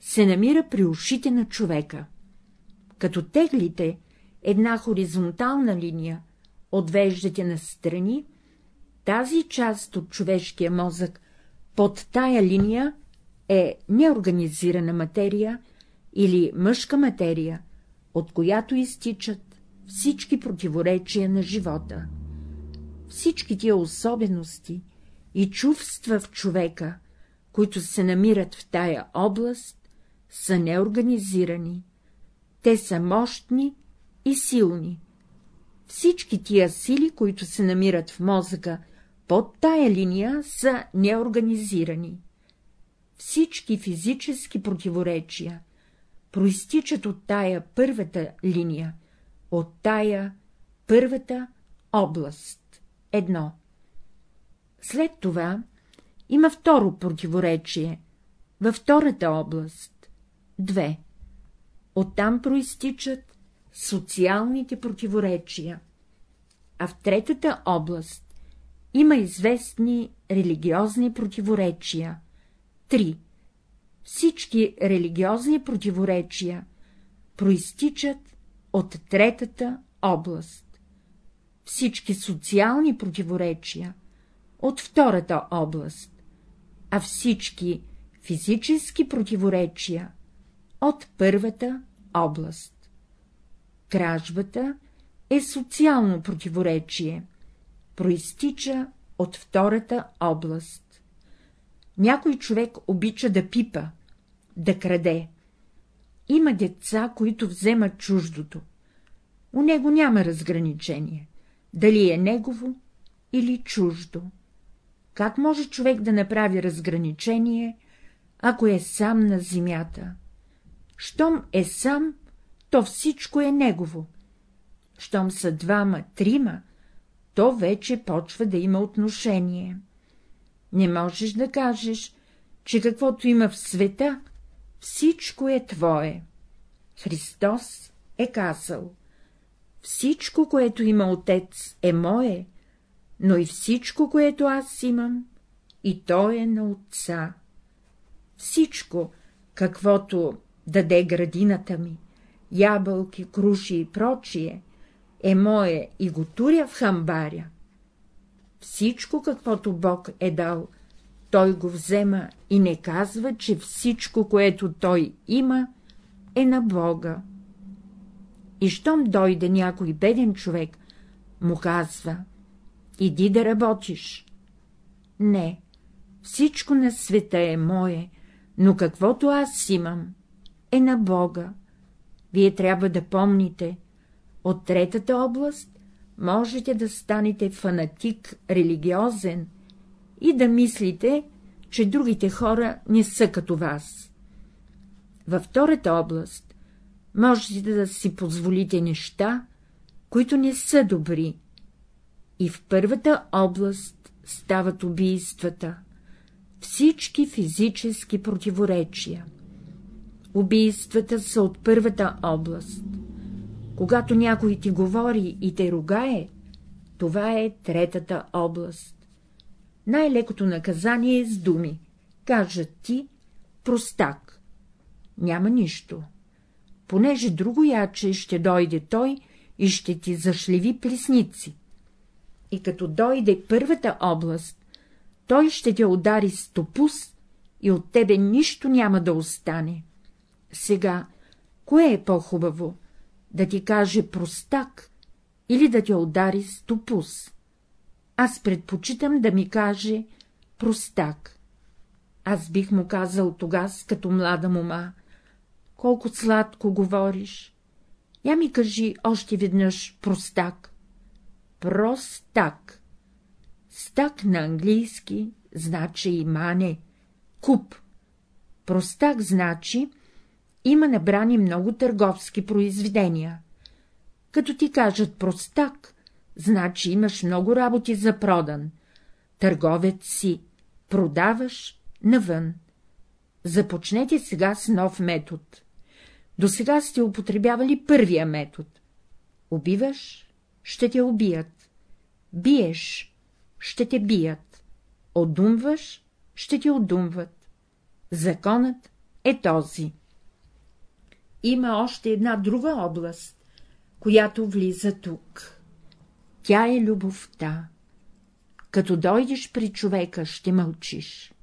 се намира при ушите на човека. Като теглите една хоризонтална линия, отвеждате настрани, тази част от човешкия мозък под тая линия е неорганизирана материя или мъжка материя, от която изтичат всички противоречия на живота. Всички тия особености и чувства в човека, които се намират в тая област, са неорганизирани. Те са мощни и силни, всички тия сили, които се намират в мозъка под тая линия са неорганизирани. Всички физически противоречия проистичат от тая първата линия, от тая първата област. Едно. След това има второ противоречие, във втората област. Две. Оттам проистичат социалните противоречия. А в третата област има известни религиозни противоречия. Три. Всички религиозни противоречия проистичат от третата област. Всички социални противоречия от втората област, а всички физически противоречия от първата област. Кражбата е социално противоречие, проистича от втората област. Някой човек обича да пипа, да краде. Има деца, които вземат чуждото. У него няма разграничение, дали е негово или чуждо. Как може човек да направи разграничение, ако е сам на земята? Щом е сам, то всичко е негово. Щом са двама, трима, то вече почва да има отношение. Не можеш да кажеш, че каквото има в света, всичко е твое. Христос е казал. Всичко, което има отец, е мое, но и всичко, което аз имам, и то е на отца. Всичко, каквото даде градината ми, ябълки, круши и прочие, е мое и го туря в хамбаря. Всичко, каквото Бог е дал, той го взема и не казва, че всичко, което той има, е на Бога. И щом дойде някой беден човек, му казва — иди да работиш. Не, всичко на света е мое, но каквото аз имам, е на Бога. Вие трябва да помните, от третата област можете да станете фанатик религиозен и да мислите, че другите хора не са като вас. Във втората област можете да си позволите неща, които не са добри. И в първата област стават убийствата, всички физически противоречия. Убийствата са от първата област. Когато някой ти говори и те ругае, това е третата област. Най-лекото наказание е с думи. Кажат ти простак. Няма нищо. Понеже друго яче ще дойде той и ще ти зашлеви плесници. И като дойде първата област, той ще те удари с топус и от тебе нищо няма да остане. Сега, кое е по-хубаво? Да ти каже простак или да те удари с топус? Аз предпочитам да ми каже простак. Аз бих му казал тогас, като млада мома, колко сладко говориш. Я ми кажи още веднъж простак. Простак. Стак на английски значи и мане, куп. Простак значи има набрани много търговски произведения. Като ти кажат простак, значи имаш много работи за продан. Търговец си, продаваш навън. Започнете сега с нов метод. До сега сте употребявали първия метод. Убиваш, ще те убият. Биеш, ще те бият. Одумваш, ще те одумват. Законът е този. Има още една друга област, която влиза тук. Тя е любовта. Като дойдеш при човека, ще мълчиш.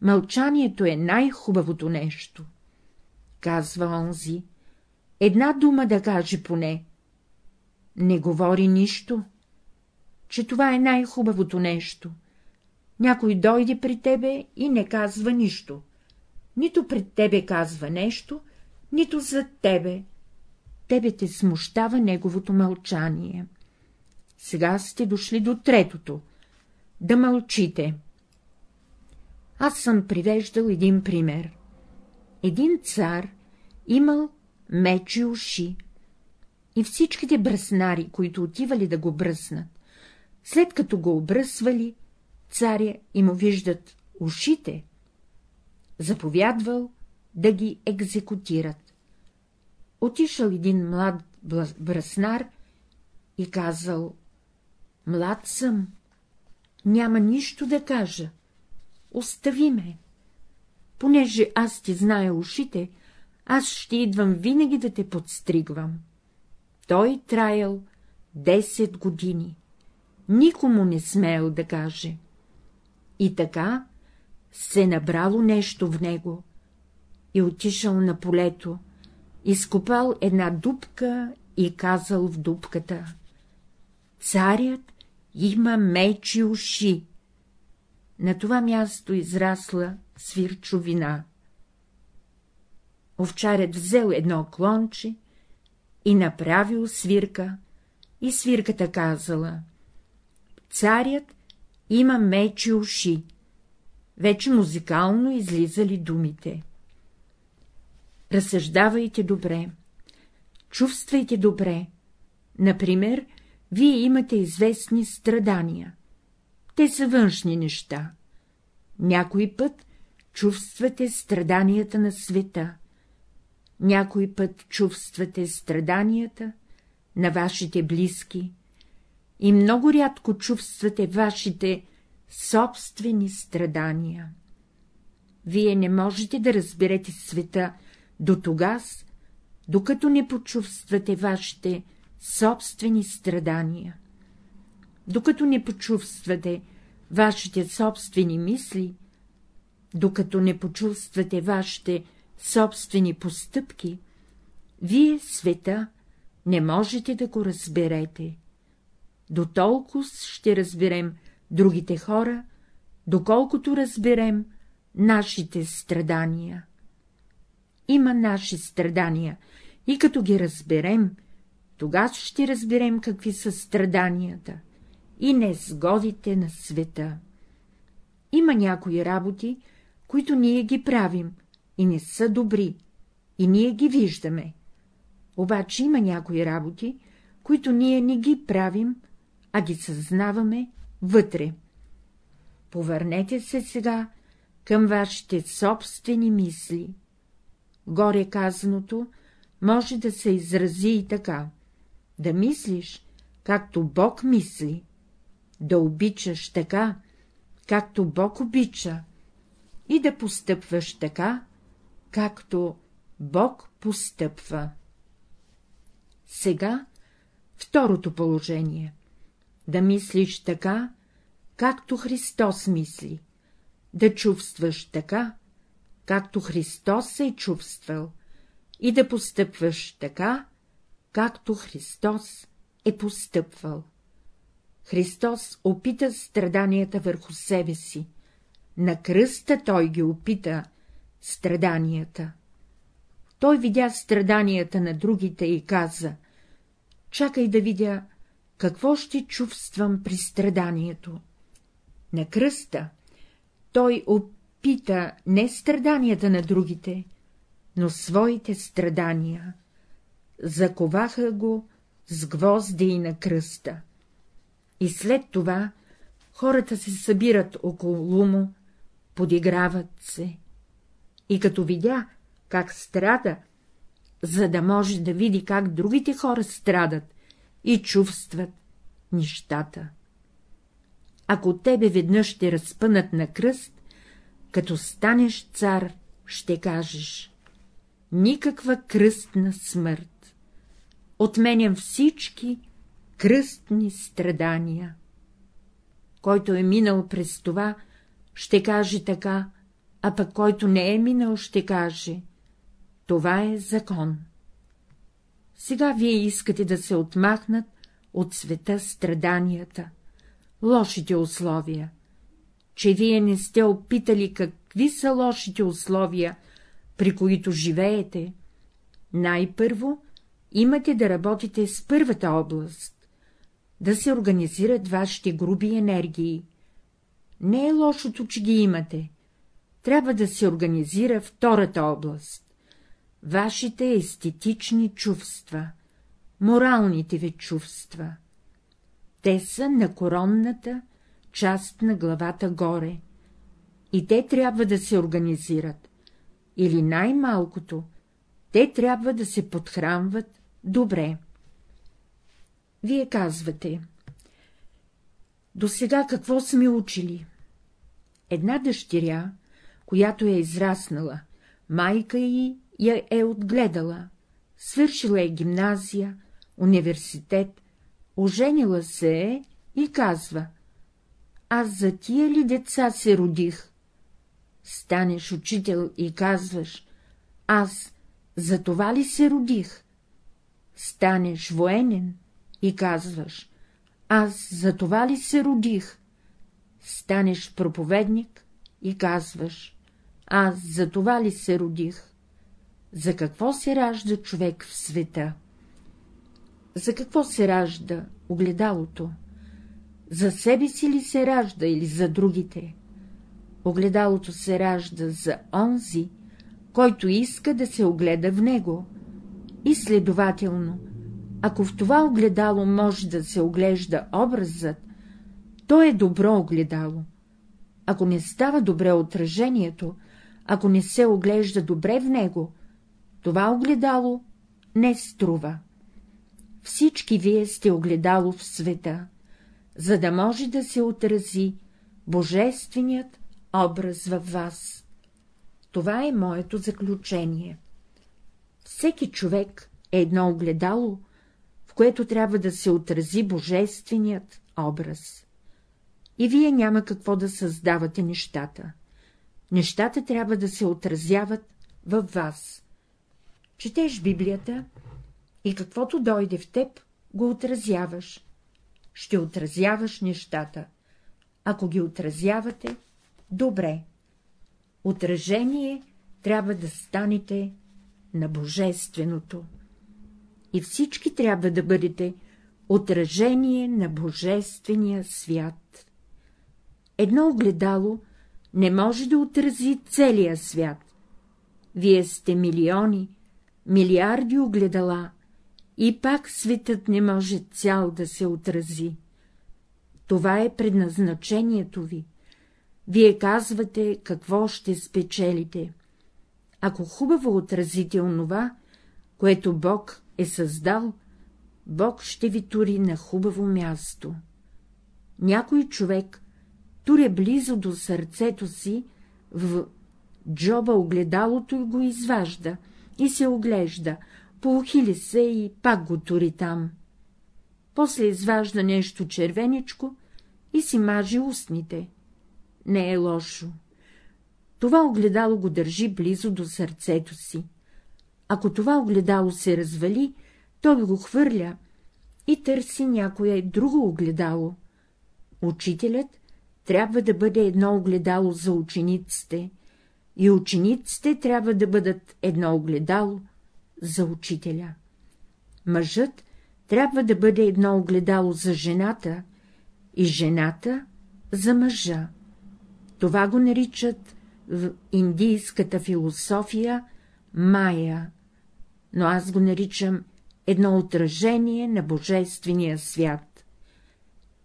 Мълчанието е най-хубавото нещо. Казва онзи. Една дума да каже поне. Не говори нищо, че това е най-хубавото нещо. Някой дойде при тебе и не казва нищо. Нито пред тебе казва нещо, нито зад тебе. Тебе те смущава неговото мълчание. Сега сте дошли до третото. да мълчите. Аз съм привеждал един пример. Един цар имал мечи уши и всичките бръснари, които отивали да го бръснат, след като го обръсвали, царя и му виждат ушите, заповядвал да ги екзекутират. Отишъл един млад браснар и казал — млад съм, няма нищо да кажа, остави ме. Понеже аз ти зная ушите, аз ще идвам винаги да те подстригвам. Той траял 10 години. Никому не смеял да каже. И така се набрало нещо в него и отишъл на полето, изкопал една дупка и казал в дупката — Царят има мечи уши. На това място израсла свирчовина. Овчарят взел едно клонче и направил свирка, и свирката казала — Царят има мечи уши. Вече музикално излизали думите. Разсъждавайте добре, чувствайте добре. Например, вие имате известни страдания. Те са външни неща. Някой път чувствате страданията на света. Някой път чувствате страданията на вашите близки и много рядко чувствате вашите собствени страдания. Вие не можете да разберете света до тогас, докато не почувствате вашите собствени страдания. Докато не почувствате вашите собствени мисли, докато не почувствате вашите собствени постъпки, вие света не можете да го разберете. До толкова ще разберем другите хора, доколкото разберем нашите страдания. Има наши страдания, и като ги разберем, тогава ще разберем какви са страданията и незгодите на света. Има някои работи, които ние ги правим и не са добри, и ние ги виждаме. Обаче има някои работи, които ние не ги правим, а ги съзнаваме вътре. Повърнете се сега към вашите собствени мисли. Горе казаното може да се изрази и така — да мислиш, както Бог мисли, да обичаш така, както Бог обича, и да постъпваш така, както Бог постъпва. Сега второто положение — да мислиш така, както Христос мисли, да чувстваш така, както Христос се е чувствал, и да постъпваш така, както Христос е постъпвал. Христос опита страданията върху себе си, на кръста той ги опита страданията. Той видя страданията на другите и каза — чакай да видя, какво ще чувствам при страданието. На кръста той опита не страданията на другите, но своите страдания. Заковаха го с гвозди и на кръста. И след това хората се събират около му, подиграват се. И като видя, как страда, за да може да види как другите хора страдат и чувстват нещата. Ако тебе веднъж ще разпънат на кръст, като станеш цар, ще кажеш — никаква кръстна смърт. Отменям всички кръстни страдания. Който е минал през това, ще каже така, а пък който не е минал, ще каже — това е закон. Сега вие искате да се отмахнат от света страданията, лошите условия, че вие не сте опитали какви са лошите условия, при които живеете, най-първо имате да работите с първата област, да се организират вашите груби енергии, Не е лошото, че ги имате. Трябва да се организира втората област — вашите естетични чувства, моралните ви чувства. Те са на коронната част на главата горе. И те трябва да се организират. Или най-малкото, те трябва да се подхранват добре. Вие казвате. До сега какво сме учили? Една дъщеря, която е израснала, майка й я е отгледала, свършила е гимназия, университет, оженила се е и казва — аз за тия ли деца се родих? Станеш учител и казваш — аз за това ли се родих? Станеш военен и казваш — аз за това ли се родих? Станеш проповедник и казваш — аз за това ли се родих? За какво се ражда човек в света? За какво се ражда огледалото? За себе си ли се ражда или за другите? Огледалото се ражда за онзи, който иска да се огледа в него, и следователно, ако в това огледало може да се оглежда образът, то е добро огледало. Ако не става добре отражението, ако не се оглежда добре в него, това огледало не струва. Всички вие сте огледало в света, за да може да се отрази божественият образ във вас. Това е моето заключение. Всеки човек е едно огледало, в което трябва да се отрази божественият образ. И вие няма какво да създавате нещата. Нещата трябва да се отразяват във вас. Четеш Библията и каквото дойде в теб, го отразяваш. Ще отразяваш нещата. Ако ги отразявате, добре. Отражение трябва да станете на Божественото. И всички трябва да бъдете отражение на Божествения свят. Едно огледало не може да отрази целия свят. Вие сте милиони, милиарди огледала, и пак светът не може цял да се отрази. Това е предназначението ви. Вие казвате, какво ще спечелите. Ако хубаво отразите онова, което Бог е създал, Бог ще ви тури на хубаво място. Някой човек туре близо до сърцето си, в джоба огледалото и го изважда, и се оглежда, поухили се и пак го тури там. После изважда нещо червеничко и си мажи устните. Не е лошо. Това огледало го държи близо до сърцето си. Ако това огледало се развали, той го хвърля и търси някое друго огледало. Учителят трябва да бъде едно огледало за учениците, и учениците трябва да бъдат едно огледало за учителя. Мъжът трябва да бъде едно огледало за жената и жената за мъжа. Това го наричат в индийската философия Майя, но аз го наричам едно отражение на Божествения свят.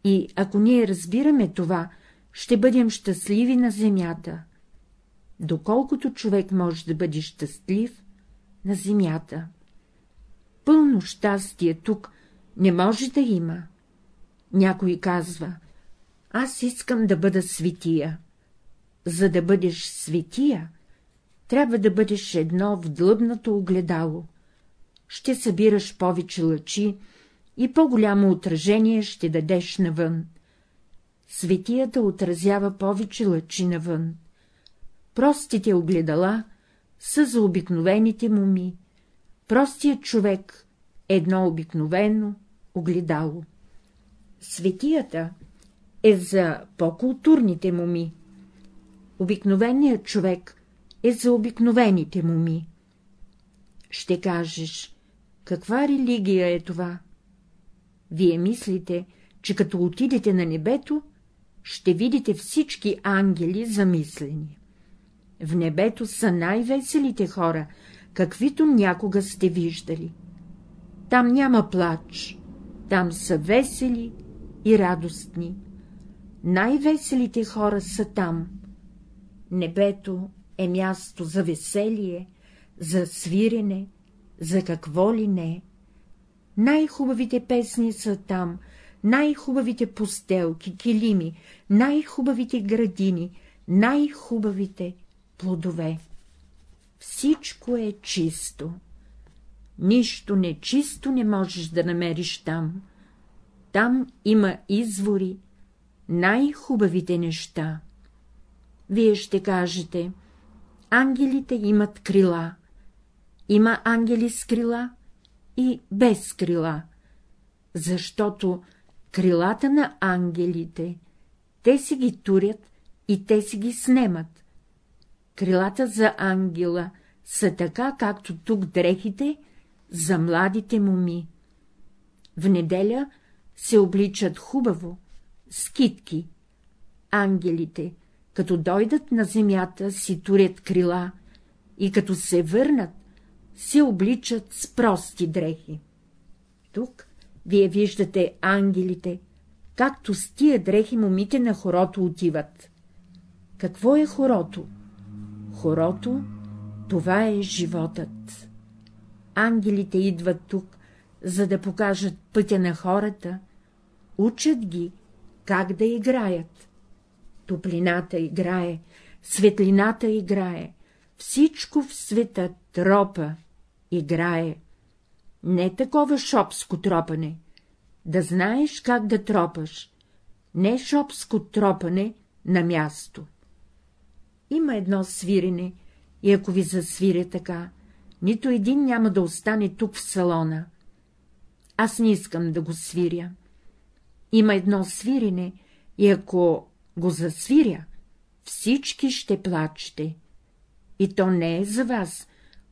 И ако ние разбираме това, ще бъдем щастливи на земята. Доколкото човек може да бъде щастлив на земята. Пълно щастие тук не може да има. Някой казва, аз искам да бъда светия. За да бъдеш светия, трябва да бъдеш едно в длъбното огледало. Ще събираш повече лъчи и по-голямо отражение ще дадеш навън. Светията отразява повече лъчи навън. Простите огледала са за обикновените муми. Простият човек едно обикновено огледало. Светията е за по-културните муми. Обикновеният човек е за обикновените муми. Ще кажеш, каква религия е това? Вие мислите, че като отидете на небето, ще видите всички ангели замислени. В небето са най-веселите хора, каквито някога сте виждали. Там няма плач, там са весели и радостни. Най-веселите хора са там. Небето е място за веселие, за свирене, за какво ли не. Най-хубавите песни са там, най-хубавите постелки, килими, най-хубавите градини, най-хубавите плодове. Всичко е чисто. Нищо нечисто не можеш да намериш там. Там има извори, най-хубавите неща. Вие ще кажете, ангелите имат крила. Има ангели с крила и без крила, защото крилата на ангелите, те си ги турят и те си ги снемат. Крилата за ангела са така, както тук дрехите за младите моми. В неделя се обличат хубаво, скитки. Ангелите, като дойдат на земята, си турят крила и като се върнат, се обличат с прости дрехи. Тук вие виждате ангелите, както с тия дрехи момите на хорото отиват. Какво е хорото? Хорото — това е животът. Ангелите идват тук, за да покажат пътя на хората, учат ги как да играят. Топлината играе, светлината играе, всичко в света тропа, играе. Не такова шопско тропане, да знаеш как да тропаш, не шопско тропане на място. Има едно свирене, и ако ви засвиря така, нито един няма да остане тук в салона. Аз не искам да го свиря. Има едно свирене, и ако го засвиря, всички ще плачете. И то не е за вас,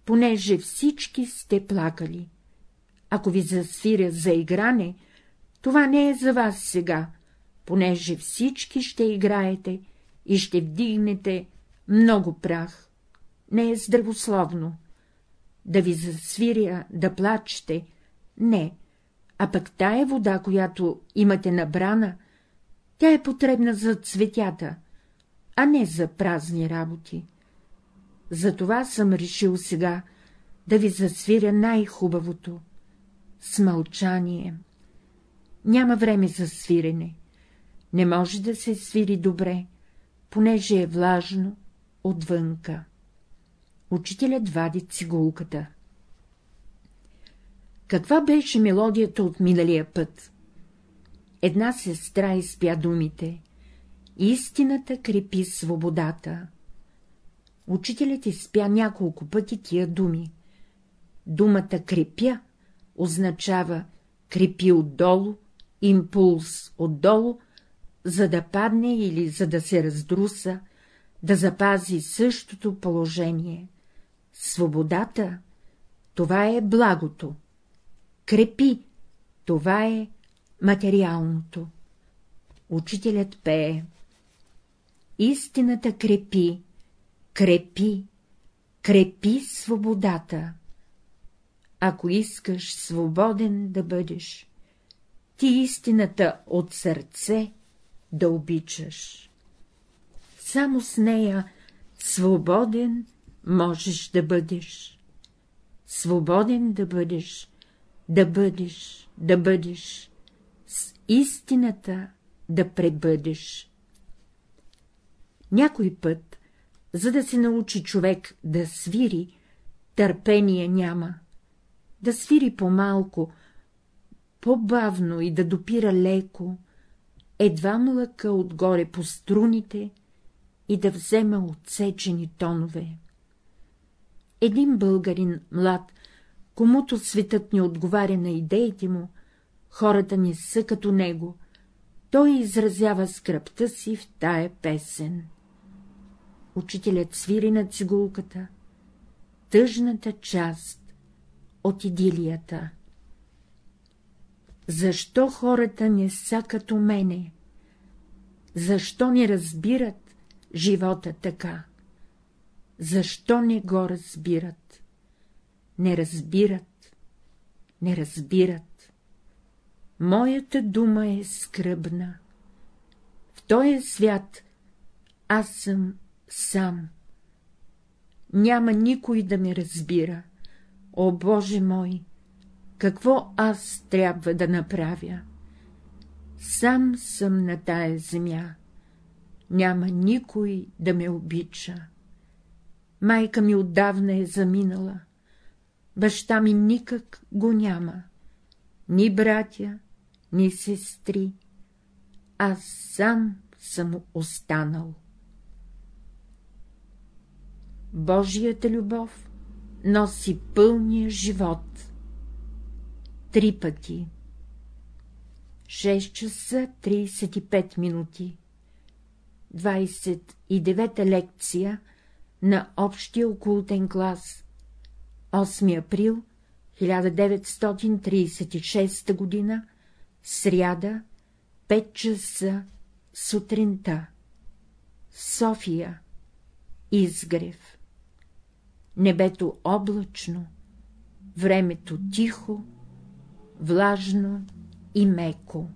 понеже всички сте плакали. Ако ви засвиря за игране, това не е за вас сега, понеже всички ще играете и ще вдигнете много прах. Не е здравословно. Да ви засвиря, да плачете, не, а пък тая вода, която имате набрана, тя е потребна за цветята, а не за празни работи. Затова съм решил сега да ви засвиря най-хубавото — с мълчание. Няма време за свирене. Не може да се свири добре, понеже е влажно отвънка. Учителят вади цигулката. Каква беше мелодията от миналия път? Една сестра изпя думите. Истината крепи свободата. Учителят изпя няколко пъти тия думи. Думата крепя означава крепи отдолу, импулс отдолу, за да падне или за да се раздруса, да запази същото положение. Свободата — това е благото. Крепи — това е материалното. Учителят пее. Истината крепи, крепи, крепи свободата. Ако искаш свободен да бъдеш, ти истината от сърце да обичаш. Само с нея свободен можеш да бъдеш. Свободен да бъдеш, да бъдеш, да бъдеш, с истината да пребъдеш. Някой път, за да се научи човек да свири, търпение няма. Да свири по-малко, по-бавно и да допира леко, едва млъка отгоре по струните и да взема отсечени тонове. Един българин, млад, комуто светът не отговаря на идеите му, хората не са като него, той изразява скръпта си в тая песен. Учителят свири на цигулката, тъжната част от идилията. Защо хората не са като мене? защо не разбират живота така? Защо не го разбират? Не разбират, не разбират. Моята дума е скръбна. В този свят аз съм сам. Няма никой да ме разбира. О, Боже мой! Какво аз трябва да направя? Сам съм на тая земя. Няма никой да ме обича. Майка ми отдавна е заминала. Баща ми никак го няма. Ни братя, ни сестри. Аз сам съм останал. Божията любов носи пълния живот. Три пъти. 6 часа 35 минути. 29-та лекция на общия окултен клас 8 април 1936 г. Сряда 5 часа сутринта София Изгрев Небето облачно, времето тихо, влажно и меко.